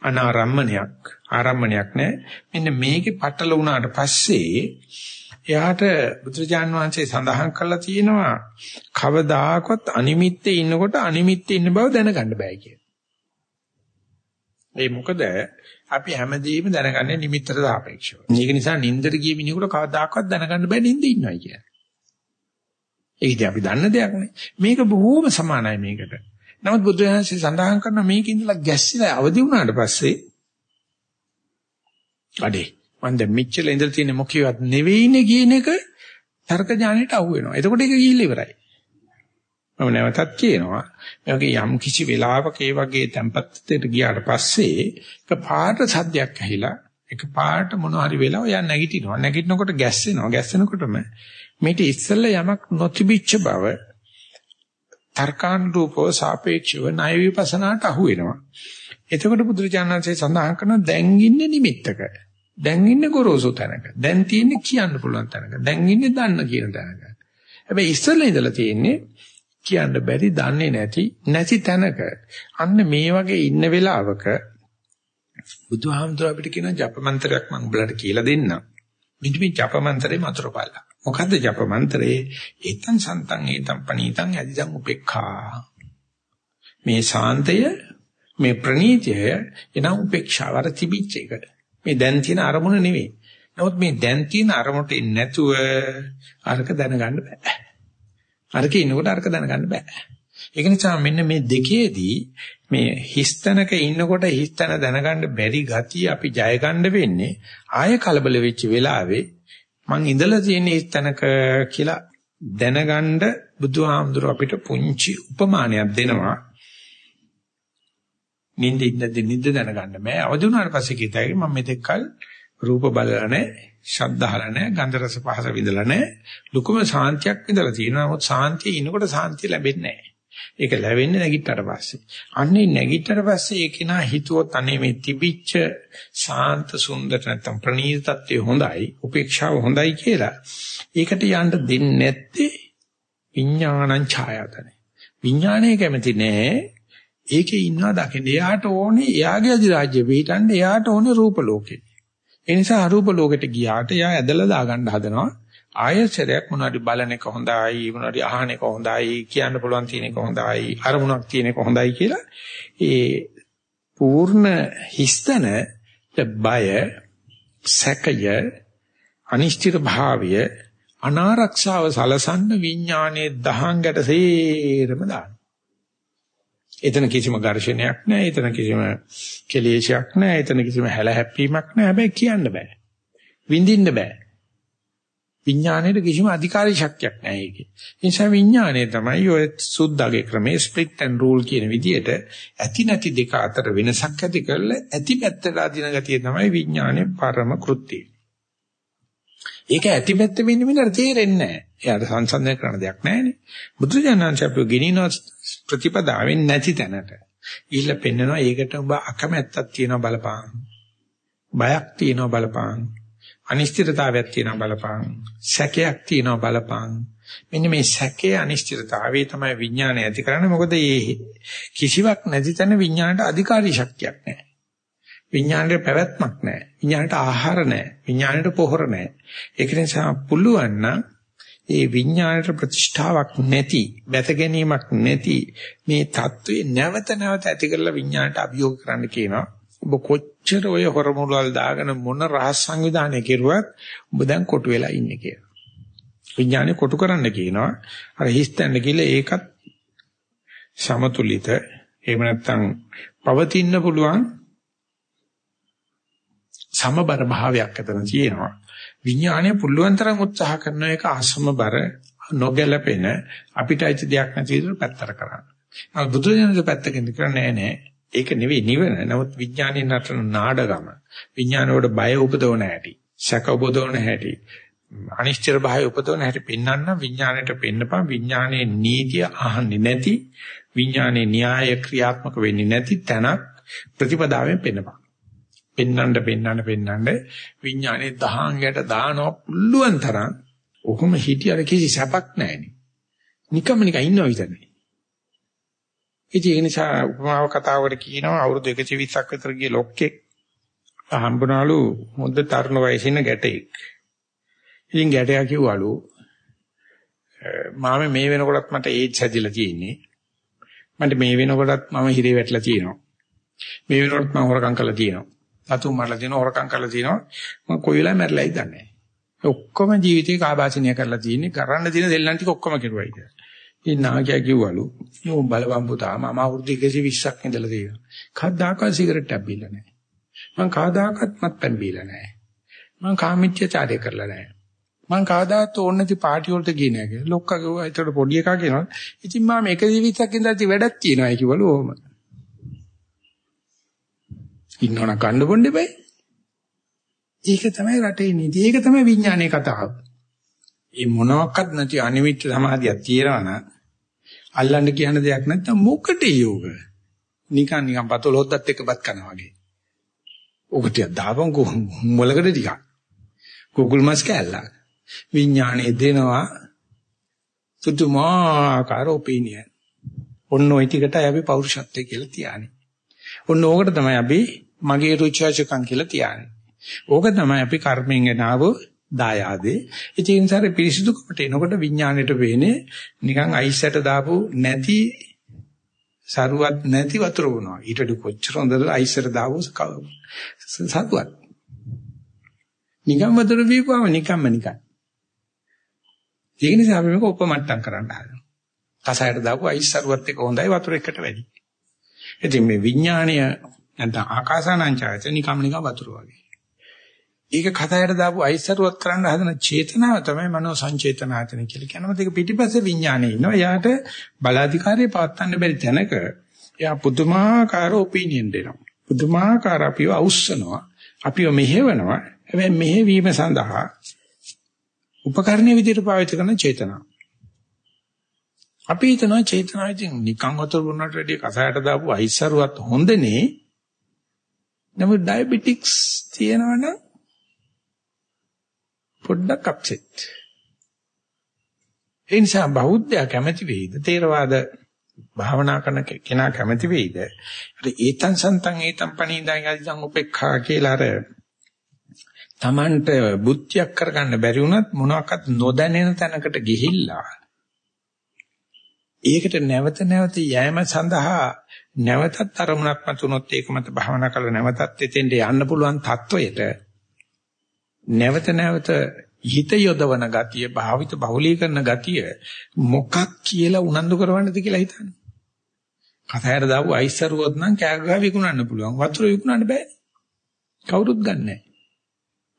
අනාරම්මණයක් ආරම්මණයක් නැහැ. මෙන්න මේකේ පටල වුණාට පස්සේ එයාට බුදුරජාන් වහන්සේ සඳහන් කළා තියෙනවා කවදාකවත් අනිමිත්තේ ඉන්නකොට අනිමිත්තේ ඉන්න බව දැනගන්න බෑ කියලා. ඒ මොකද අපි හැමදේම දැනගන්නේ නිමිත්තට සාපේක්ෂව. මේක නිසා නින්දට ගිය මිනිහෙකුට කවදාකවත් දැනගන්න බෑ නින්දේ ඉන්නවයි කියන්නේ. ඒක ඉතින් අපි දන්න දෙයක් නේ. මේක බොහෝම සමානයි මේකට. නමුත් බුදුරජාණන්සේ සඳහන් කරන මේක ඉඳලා ගැස්සිලා අවදි වුණාට පස්සේ අඩේ මම දැන් මෙච්චර ඉඳලා තියෙන මොකියවත් නෙවෙයිනේ කියන එක තර්ක ඥානෙට අහු වෙනවා. එතකොට ඒක ගිහිල්ලා ඉවරයි. මම නැවතත් කියනවා මේ වගේ යම් කිසි වෙලාවක ඒ වගේ tempත්තට ගියාට පස්සේ එක පාට සද්දයක් ඇහිලා එක පාට මොන හරි වෙලාව යා නැගිටිනවා. නැගිටිනකොට ගැස්සෙනවා. ගැස්සෙනකොටම මේට ඉස්සෙල්ලා යමක් නොතිබිච්ච බව තර්කානුරූපව සාපේක්ෂව ණය විපසනාට අහු වෙනවා. එතකොට බුදුරජාණන්සේ සඳහන් කරන දැන් ඉන්නේ නිමිත්තක. දැන් ඉන්නේ ගොරෝසු තැනක. දැන් තියෙන්නේ කියන්න පුළුවන් තැනක. දැන් ඉන්නේ දන්න කියන තැනක. හැබැයි ඉස්සෙල්ලා ඉඳලා තියෙන්නේ කියන්න බැරි දන්නේ නැති නැති තැනක. අන්න මේ වගේ ඉන්න වෙලාවක බුදුහාමුදුර අපිට කියන ජප මන්ත්‍රයක් මම උඹලට කියලා දෙන්නම්. මෙන්න මේ ජප මන්ත්‍රේ මතුරුපාලා. මොකද්ද ජප මන්ත්‍රේ? ඒතං සන්තං ඒතං පනීතං යදිදං උපේක්ඛා. මේ ශාන්තය මේ ප්‍රණීතිය එනම් උපේක්ෂාව අර තිබිච්ච එකට. මේ දැන් තියෙන අරමුණ නෙවෙයි. නමුත් මේ දැන් තියෙන අරමුණට එන්නේ නැතුව අරක දැනගන්න බෑ. අරක ඉන්නකොට අරක දැනගන්න බෑ. ඒක නිසා මෙන්න මේ දෙකේදී මේ හිස්තනක ඉන්නකොට හිස්තන දැනගන්න බැරි ගතිය අපි ජය ගන්න වෙන්නේ ආය කලබල වෙච්ච වෙලාවේ මං ඉඳලා තියෙන හිස්තනක කියලා දැනගන්න බුදුහාමුදුර අපිට පුංචි උපමානයක් දෙනවා නිින්ද ඉඳදී නිින්ද දැනගන්න බෑ. අවදි වුණාට පස්සේ කිතයි මම මෙතෙක්කල් රූප බලලා නැහැ, ශබ්ද අහලා නැහැ, ගන්ධ රස පහස විඳලා නැහැ. ලুকুම සාන්තියක් විඳලා තියෙනවා. නමුත් සාන්තිය ඉනකොට සාන්තිය ලැබෙන්නේ නැහැ. ඒක ලැබෙන්නේ නැගිට්ටට පස්සේ. අන්නේ නැගිට්ටට පස්සේ ඒක නා හිතුවොත් අනේ මේ තිබිච්ච සාන්ත සුන්දර නැත්තම් ප්‍රණීත තත්ත්වය හොඳයි, උපේක්ෂාව හොඳයි කියලා. ඒකට යන්න දෙන්නේ නැත්තේ විඥානං ඡායතනෙ. විඥානය කැමති නෑ ඒකේ ඉන්නවා දකින්න. එයාට ඕනේ එයාගේ අධිරාජ්‍ය පිටින්න එයාට ඕනේ රූප ලෝකේ. ඒ නිසා අරූප ලෝකෙට ගියාට එයා ඇදලා දාගන්න හදනවා. ආයසරයක් මොනවාරි බලන එක හොඳයි, මොනවාරි අහන එක හොඳයි, කියන්න පුළුවන් තියෙන එක හොඳයි, අරමුණක් තියෙන එක හොඳයි කියලා ඒ පූර්ණ හිස්තන බය, සැකය, අනිශ්චිත භාවය, අනාරක්ෂාව සලසන්න විඥානයේ දහංගට සේරම දාන. එතන කිසිම ඝර්ෂණයක් නැහැ. එතන කිසිම කෙලේශයක් නැහැ. එතන කිසිම හැලහැප්පීමක් නැහැ. හැබැයි කියන්න බෑ. විඳින්න බෑ. විඥාණයට කිසිම අධිකාරී ශක්තියක් නැහැ ඒකේ. ඒ නිසා විඥාණය තමයි ඔය සුද්ධගේ ක්‍රමයේ ස්ප්ලිට් ඇන්ඩ් රූල් කියන විදිහට ඇති නැති දෙක අතර වෙනසක් ඇති කරලා ඇති පැත්තට අදින ගතිය තමයි විඥානයේ පරම කෘත්‍යය. ඒක ඇති පැත්ත වෙන්නේ මිනර තේරෙන්නේ නැහැ. එයාට සංසන්දනය කරන්න දෙයක් නැහැනේ. බුදුජානනාංශ අපිව ගෙනින ප්‍රතිපදාවෙන් නැති තැනට. ඊළ පෙන්නනවා ඒකට ඔබ අකමැත්තක් තියෙනවා බලපං. බයක් තියෙනවා බලපං. අනිශ්චිතතාවයක් තියෙනවා බලපං. සැකයක් තියෙනවා බලපං. මෙන්න මේ සැකේ අනිශ්චිතතාවය තමයි විඥානය ඇති කරන්නේ. මොකද මේ කිසිවක් නැති තැන විඥානට අධිකාරී ශක්තියක් නැහැ. විඥාණයට පැවැත්මක් නැහැ. විඥාණයට ආහාර නැහැ. විඥාණයට පොහොර නැහැ. ඒක නිසා පුළුවන් නම් ඒ විඥාණයට ප්‍රතිෂ්ඨාවක් නැති, බැස ගැනීමක් නැති මේ தત્ත්වේ නැවත නැවත ඇති කරලා විඥාණයට අභියෝග කරන්න කියනවා. ඔබ කොච්චර ඔය හොරමුලල් දාගෙන මොන රහස් සංවිධානය කෙරුවත් ඔබ දැන් කොටු වෙලා ඉන්නේ කියලා. විඥාණය කොටු කරන්න කියනවා. අර හිස්තැන්න කියලා ඒකත් සමතුලිත එහෙම නැත්නම් පවතින්න පුළුවන් සමබර භාවයක් අතන තියෙනවා. විඥාණය පුළුවන් තරම් උත්සාහ කරන එක අසමබර නොගැලපෙන අපිට අයිති දෙයක් නැති විදිහට පැත්තට කරන්න. නමුත් බුදුරජාණන්ගේ පැත්තකින් කරන්නේ නෑ ඒක නෙවෙයි නිවන. නමුත් විඥාණයෙන් නටන නාඩගම. විඥානවල බය උපදවන හැටි, සැක උපදවන හැටි, අනිශ්චිත භාවය උපදවන හැටි පෙන්වන්න විඥාණයට පෙන්නපන් විඥානයේ නීතිය අහන්නේ නැති විඥානේ න්‍යාය ක්‍රියාත්මක වෙන්නේ නැති තැනක් ප්‍රතිපදාවෙන් පෙන්නපන්. පෙන්නන්න පෙන්නන්න පෙන්නන්න විඥානේ දහංගයට දානවා පුළුවන් තරම්. ඔහොම හිටියර කිසි සැපක් නැහෙනි. නිකම්ම නිකන් ඉන්නවා විතරනේ. ඉතින් ඒ නිසා උපමාව කතාවකට කියනවා අවුරුදු 120ක් විතර ගිය ලොක්කෙක් හම්බුනාලු හොඳ තරුණ වයසේ ඉන්න ගැටෙක්. ඉතින් ගැටයා කිව්වලු මාම මේ වෙනකොටත් මට ඒඩ්ස් හැදිලා තියෙන්නේ. මට මේ වෙනකොටත් මම හිරේ වැටලා තියෙනවා. මේ වෙනකොටත් මම හොරකම් කරලා තියෙනවා. අතුම් මරලා තියෙනවා හොරකම් කරලා තියෙනවා. මම කොයි වෙලාවෙ මැරෙලායි දන්නේ නැහැ. ඔක්කොම ජීවිතේ කාබාසිනිය කරලා තියෙන්නේ කරන්න තියෙන දෙල්ලන් ටික ඔක්කොම කෙරුවයි කියලා. ඉතින් නාගයා කිව්වලු "යෝ බලවන් පුතා මම අවුරුදු 120ක් ඉඳලා තියෙනවා. කවදාකවත් සිගරට් එකක් බීලා නැහැ. මං කවදාකවත් මත්පැන් බීලා නැහැ. මං කාමීත්‍යචාරය කරලා නැහැ. මං කවදාත් ඕන නැති පාටි වලට ගියේ නැහැ කියලා. ලොක්කා කිව්වා ඒතකොට පොඩි එකා කියනවා. ඉතින් මම 120ක් ඉඳලා ඉතින් වැඩක් තියෙනවා කිව්වලු ඕම. ඉන්නවනම් කන්න බොන්න බෑ. ඒක තමයි රටේ නීති. ඒක තමයි විඥානයේ කතාව. මේ මොනවත් නැති අනිමිත්ත සමාධියක් තියෙනවා නම් අල්ලන්න කියන දෙයක් නැත්නම් මොකටද යෝග? නිකන් නිකන් පතොල හොද්දත් එක්කපත් කරනවා වගේ. ඔක ටික දාපන් මොලකට ටිකක්. කුකුල් මස් කැල්ලක්. විඥානේ දෙනවා සුදුමාකාර ඔපිනියන්. ඔන්න ওই ටිකටයි අපි පෞරුෂත්වය කියලා තියන්නේ. ඔන්න ඕකට තමයි අපි මගේ රුචිචකම් කියලා තියන්නේ. ඕක තමයි අපි කර්මෙන් එනව දායාදේ. ඉතින් සාර පිරිසිදුකමට එනකොට විඥාණයට වෙන්නේ නිකන් අයිසට දාපු නැති සරුවත් නැති වතුර වුණා. ඊටට කොච්චර හොඳද අයිසට දාපු සරුවත්. නිකන් වතුර බීපුවම නිකම්ම නිකන්. ඒක නිසා අපි මේක උපමට්ටම් කරන්න හදනවා. කසයට දාපු අයිස් සරුවත් එක හොඳයි වතුර එකට වැඩි. ඉතින් මේ විඥාණය නැත්නම් ආකාසානංචායත නිකම් නිකම් වතුර වගේ. ඒක කතායට දාපු අයිසරුවක් කරන්න හදන චේතනාව තමයි මනෝ සංචේතනායතන කියලා කියනවා. ඒක පිටිපස්සේ විඥානේ ඉන්නවා. එයාට බලාධිකාරිය පවත්වන්න බැරි තැනක එයා පුදුමාකාර ඔපිනියන් දෙනවා. පුදුමාකාර අපිව අවුස්සනවා. අපිව මෙහෙවනවා. හැබැයි මෙහෙවීම සඳහා උපකරණයේ විදිහට පාවිච්චි කරන චේතනාව. අපි හිතනවා චේතනාව ඉතින් නිකන් වතුර බොන්නට වැඩිය කසයට දාපු අයිසරුවත් හොඳනේ. නමුත් ඩයබටික්ස් තියෙනවනම් පොඩ්ඩක් අප්සෙට්. ඒ නිසා බෞද්ධයා කැමති වෙයිද? තේරවාද භාවනා කරන කෙනා කැමති වෙයිද? අර ඒතං සන්තං ඒතං පණීදායි ගාදිසං උපේක්ඛා කියලා අර Tamanට බුද්ධියක් කරගන්න බැරි වුණත් මොනවාක්වත් නොදැනෙන තැනකට ගිහිල්ලා ඒකට නැවත නැවත යෑම සඳහා නැවතත් අරමුණක් මතුනොත් ඒක මත භාවනා කරලා නැවතත් එතෙන්ට යන්න පුළුවන් තත්වයට නැවත නැවත හිත යොදවන ගතිය භාවිත බහුලීකරන ගතිය මොකක් කියලා උනන්දු කරවන්නද කියලා හිතන්නේ. කතායට දාපු අයිස්සරුවොත් නම් කෑගගා විකුණන්න පුළුවන්. වතුර විකුණන්න බෑ. කවුරුත් ගන්නෑ.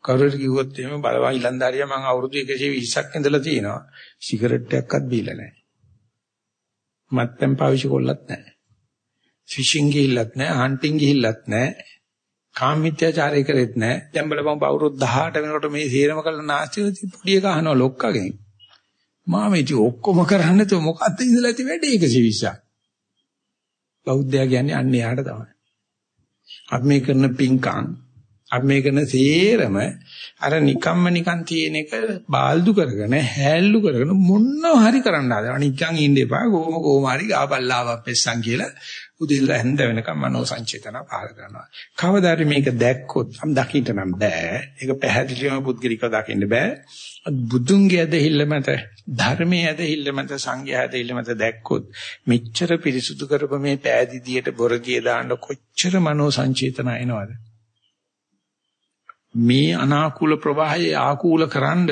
කවුරුත් කිව්වොත් එහෙම බලවා ඉලන්දාරියා මම අවුරුදු 120ක් ඉඳලා තියෙනවා. සිගරට් එකක්වත් බීලා නැහැ. මත්පැන් පාවිච්චි කොල්ලත් නැහැ. ෆිෂින් ගිහිල්ලත් නැහැ, හන්ටින් ගිහිල්ලත් නැහැ. කාමීත්‍යාචාරය කරෙත් නැහැ. දැන් බලපන් අවුරුදු 18 වෙනකොට මේ සීරම කළ නාස්තිවති පොඩි එක අහනවා ලොක්කගෙන්. මාම ඉතින් ඔක්කොම කරන්න තෝ මොකද්ද ඉඳලා ඇති වැඩේ 120ක්. බෞද්ධයා කියන්නේ අන්න එයාට තමයි. අපි මේ කරන පිංකම් අපි මේ කරන සේරම අර නිකම්ම නිකන් තියෙන එක බාල්දු කරගෙන හැල්ලු කරගෙන මොනව හරි කරන්න හදනවා. නිකන් ඉන්න එපා. කොහොම කොහොම හරි ගාපල්ලාවක් පෙස්සන් කියලා උදේලා හැන්ද වෙනකම් මනෝ සංචේතන පහල කරනවා. කවදාද මේක දැක්කොත් නම් දකින්න නම් බෑ. ඒක පැහැදිලිවම පුද්ගලිකව දකින්න බෑ. බුදුන්ගේ ඇදහිල්ල මත ධර්මයේ ඇදහිල්ල මත සංඝයා ඇදහිල්ල මත දැක්කොත් මෙච්චර පිරිසුදු කරප මේ පෑදීදියට බොරදිය දාන්න කොච්චර මනෝ සංචේතන එනවද? මේ අනාකූල ප්‍රවාහයේ ආකූල කරන්න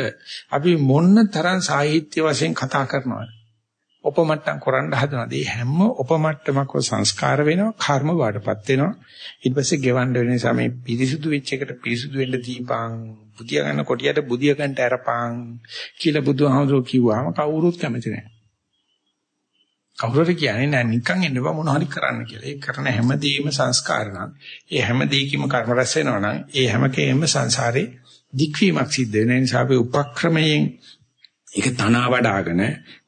අපි මොන්න තරම් සාහිත්‍ය වශයෙන් කතා කරනවද? උපමට්ටම් කරන්න හදනවා. මේ හැම උපමට්ටමක සංස්කාර වෙනවා, කර්ම වඩපත් වෙනවා. ඊට පස්සේ ගෙවන්න වෙන නිසා මේ පිරිසුදු වෙච්ච එකට පිරිසුදු වෙන්න දීපං, බුදිය ගන්න කොටියට බුදිය ගන්නට අරපං කියලා බුදුහාමුදුරුවෝ කිව්වම කවුරුත් කැමති නැහැ. කවුරුද කියන්නේ නෑ නිකන් ඉන්නවා මොන හරි කරන්න කියලා. ඒ කරන හැමදේම සංස්කාර නම්, ඒ හැම දෙයකම කර්ම රැස් වෙනවා නම්, ඒ හැමකේම සංසාරේ දික්වීමක් සිද්ධ වෙන නිසා අපි උපක්‍රමයෙන් ඒක තනවා වඩාගෙන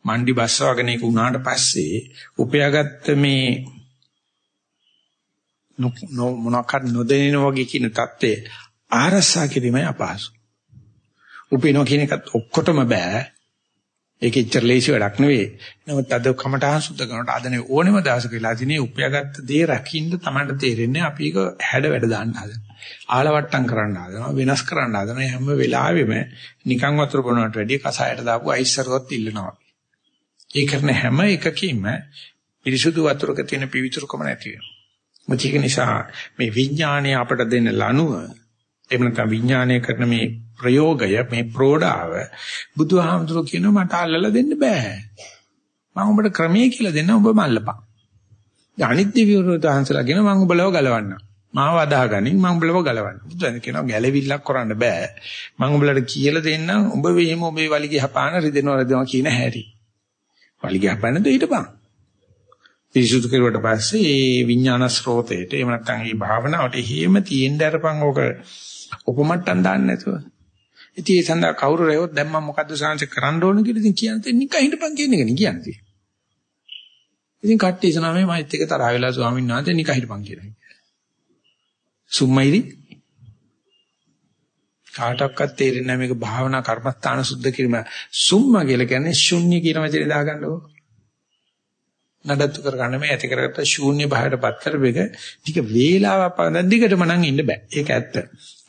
මණ්ඩි බස්සවගෙන ඒක උනාට පස්සේ උපයාගත්ත මේ මොනක්වත් නොදෙනින වගේ කියන தත්ත්වය ආරස්සා කිරීමයි අපහසු. උපේනවා කියන එකත් ඔක්කොටම බෑ. ඒක ඉච්චර ලේසි වැඩක් නෙවෙයි. නමුත් අද කමටහන් සුද්ධ කරනකොට අදනේ ඕනෙම දවසක වෙලා දිනේ උපයාගත්ත දේ රකින්න තමයි තේරෙන්නේ අපි ඒක හැඩ වැඩ දාන්න හදන. ආලවට්ටම් කරන්න හදනවා වෙනස් කරන්න හදනවා හැම වෙලාවෙම නිකන් වතුර බොනවට වැඩිය කසායට දාපු අයිස් සරුවත් ඉල්ලනවා. ඒ කරන හැම එකකින්ම පිරිසුදු වතුරක තියෙන පිවිතුරුකම නැති වෙනවා. මොකද නිසා මේ විඥාණය අපට දෙන්න ලනුව එහෙම නැත්නම් විඥාණය කරන මේ ප්‍රයෝගය මේ ප්‍රෝඩාව බුදුහාමුදුරුවෝ කියනවා මට අල්ලලා දෙන්න බෑ. මම උඹට ක්‍රමයේ කියලා දෙන්න උඹ මල්ලපන්. අනිත් දිවිවරු තාන්සලා කියන මම උඹලව ගලවන්න. මාව අදාගනින් මම උඹලව ගලවන්න. බුදුන් කියනවා ගැලවිල්ලක් කරන්න බෑ. මම උඹලට කියලා දෙන්නම් උඹ වෙහිම උඹේ වලිගය හපාන රිදෙනවා රිදෙනවා කියන හැටි. වලිගය හපන්න දෙයිටපන්. පිරිසුදු කරුවට පස්සේ මේ විඥාන ස්රෝතේට එහෙම නැත්නම් මේ භාවනාවට හේම තියෙන්න අරපන් ඕක උපමට්ටම් දාන්න නැතුව. ඉතින් ඒ සඳහා කවුරු රැවොත් දැන් මම මොකද්ද සාංශ කරන්න ඕන කියලා ඉතින් කියන්නේ නිකන් හිටපන් කියන එක නේ කියන්නේ. ඉතින් කට්ටිය ඉස්සනා මේ මයිත් එක තරහ වෙලා ස්වාමීන් වහන්සේ නිකන් හිටපන් කියලා. සුම්මයිරි කාටවත් තේරෙන්නේ නැහැ මේක භාවනා කර්මස්ථාන සුද්ධ කිරීම. සුම්ම කියලා කියන්නේ ශුන්‍ය කියන වචනේ දාගන්නකො. නඩත්තු කරගන්න මේ ඇති කරගත්ත ශූන්‍ය භාවයටපත් කරපෙක ටික වේලාවක් පවන දිගටම නම් ඉන්න බෑ. ඒක ඇත්ත.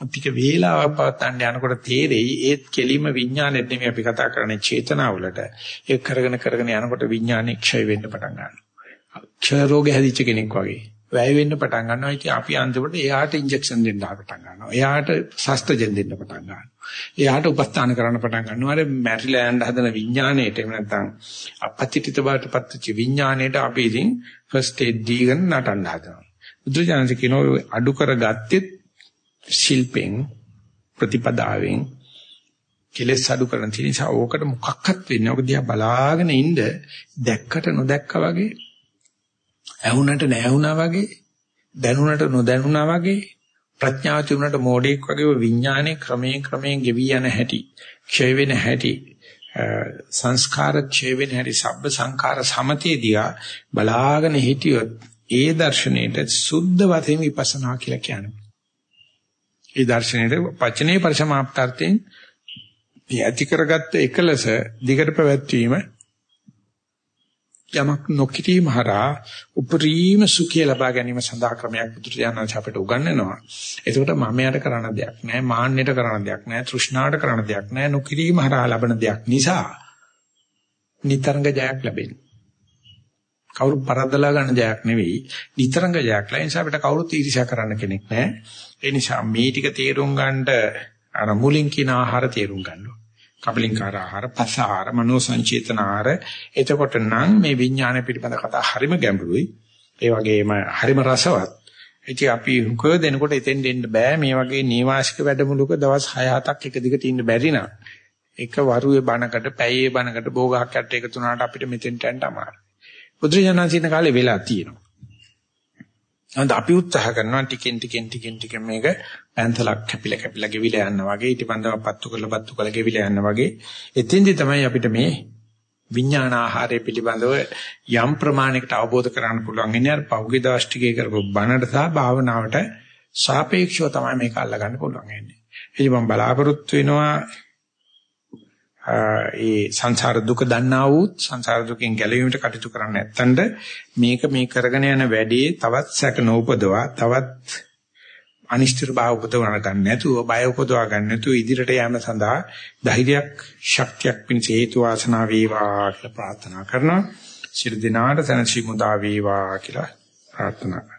ටික වේලාවක් පවත්තන්න යනකොට තේරෙයි ඒත් කෙලිම විඥානෙත් නෙමෙයි අපි කතා කරන්නේ චේතනාවලට. ඒක කරගෙන කරගෙන යනකොට විඥානෙ ක්ෂය වෙන්න පටන් ගන්නවා. ක්ෂය රෝගේ හැදිච්ච කෙනෙක් වගේ. වැය වෙන්න පටන් ගන්නවා. ඉතින් අපි අන්තිමට එයාට ඉන්ජෙක්ෂන් දෙන්න පටන් ගන්නවා. එයාට ශස්ත්‍රජෙන් දෙන්න පටන් ගන්නවා. එයාට උපස්ථාන කරන්න පටන් ගන්නවා. අර මැරිලා යන්න හදන විඥාණයට එහෙම නැත්නම් අපපතිතිත බාටපත් වෙච්ච විඥාණයට අපි ඉතින් ෆස්ට් ඒඩ් දීගෙන නටන්න හදනවා. බුදුජානක කියනවා අඩු කරගත්තෙත් ශිල්පෙන් ප්‍රතිපදාවෙන් කෙලස් අඩු කරන තියෙන නිසා ඕකට මොකක්වත් වෙන්නේ. ඔක දිහා බලාගෙන ඉන්න දැක්කට නොදැක්කා වගේ ඇහුණට නැහුණා වගේ දැනුණට නොදැනුණා වගේ ප්‍රඥාව තිබුණට මෝඩෙක් වගේ විඥානයේ ක්‍රමයෙන් ක්‍රමයෙන් ගෙවි යන හැටි ක්ෂය වෙන හැටි සංස්කාර ක්ෂය වෙන හැටි සබ්බ සංඛාර සමතේදියා බලාගෙන හිටියොත් ඒ දර්ශනයේට සුද්ධ වශයෙන් විපස්සනා කියලා කියනවා. ඒ දර්ශනයේට පචනේ පරිසමාප්තාර්ථයෙන් මේ ඇති කරගත්ත එකලස දිගට පැවැත්වීම යමක් නොකිරීම හරහා උපරිම සුඛය ලබා ගැනීම සඳහා ක්‍රමයක් බුදුරජාණන් අපට උගන්වනවා. ඒකට මමයට කරන්න දෙයක් නැහැ, මාන්නයට කරන්න දෙයක් නැහැ, තෘෂ්ණාවට කරන්න දෙයක් නැහැ. නොකිරීම හරහා ලබන දෙයක් නිසා නිතරංග ජයක් ලැබෙනවා. කවුරු පරද්දලා ගන්න ජයක් නෙවෙයි, නිතරංග ජයක් ලැබෙන නිසා අපිට කවුරුත් ඊර්ෂ්‍යා කරන්න කෙනෙක් නැහැ. ඒ නිසා මේ ටික තේරුම් ගන්නට අර මුලින් කියන ආහාර තේරුම් ගන්නවා. කබලින්කාර ආහාර, පස ආහාර, මනෝ සංචේතන ආහාර. එතකොට නම් මේ විඥාන පිළිබඳ කතා හරිම ගැඹුරුයි. ඒ වගේම හරිම රසවත්. ඉතින් අපි හුක දෙනකොට එතෙන් දෙන්න බෑ මේ වගේ නීවාසික වැඩමුළුක දවස් 6-7ක් එක දිගට ඉන්න බැරි නා. එක වරුවේ බණකට, පැයේ බණකට භෝගහක් යට එකතු වුණාට අපිට මෙතෙන්ට යන්න අමාරුයි. බුදුරජාණන් කාලේ වෙලා තියෙනවා. නමුත් අපි උත්සාහ කරනවා ටිකෙන් ටිකෙන් ටිකෙන් ටිකෙන් මේක පැන්සලක් කැපිලා කැපිලා ගෙවිලා යනවා වගේ ඊටපන්දම පත්තු කරලා පත්තු කරලා ගෙවිලා යනවා වගේ එතෙන්දි තමයි අපිට මේ විඥාන ආහාරය පිළිබඳව යම් ප්‍රමාණයකට අවබෝධ කරගන්න පුළුවන් ඉන්නේ අර පහුගිය දවස් ටිකේ කරපු බණට සහ භාවනාවට සාපේක්ෂව තමයි මේක අල්ලගන්න පුළුවන් ඉන්නේ. ඉතින් මම බලාපොරොත්තු වෙනවා ඒ සංසාර දුක දන්නා වූත් සංසාර දුකෙන් ගැලවීමට කටයුතු කරන්න නැත්තඳ මේක මේ කරගෙන යන වැඩේ තවත් සැක නොඋපදවා තවත් අනිෂ්ඨිර භාව උපදවන ගන්න නැතුව බය උපදවා ගන්න නැතුව ඉදිරියට යෑම සඳහා ධෛර්යයක් ශක්තියක් පිණිස හේතු වාසනා වේවා කියලා ප්‍රාර්ථනා කරනවා. සියලු දිනාට සනසි මුදා වේවා කියලා ප්‍රාර්ථනා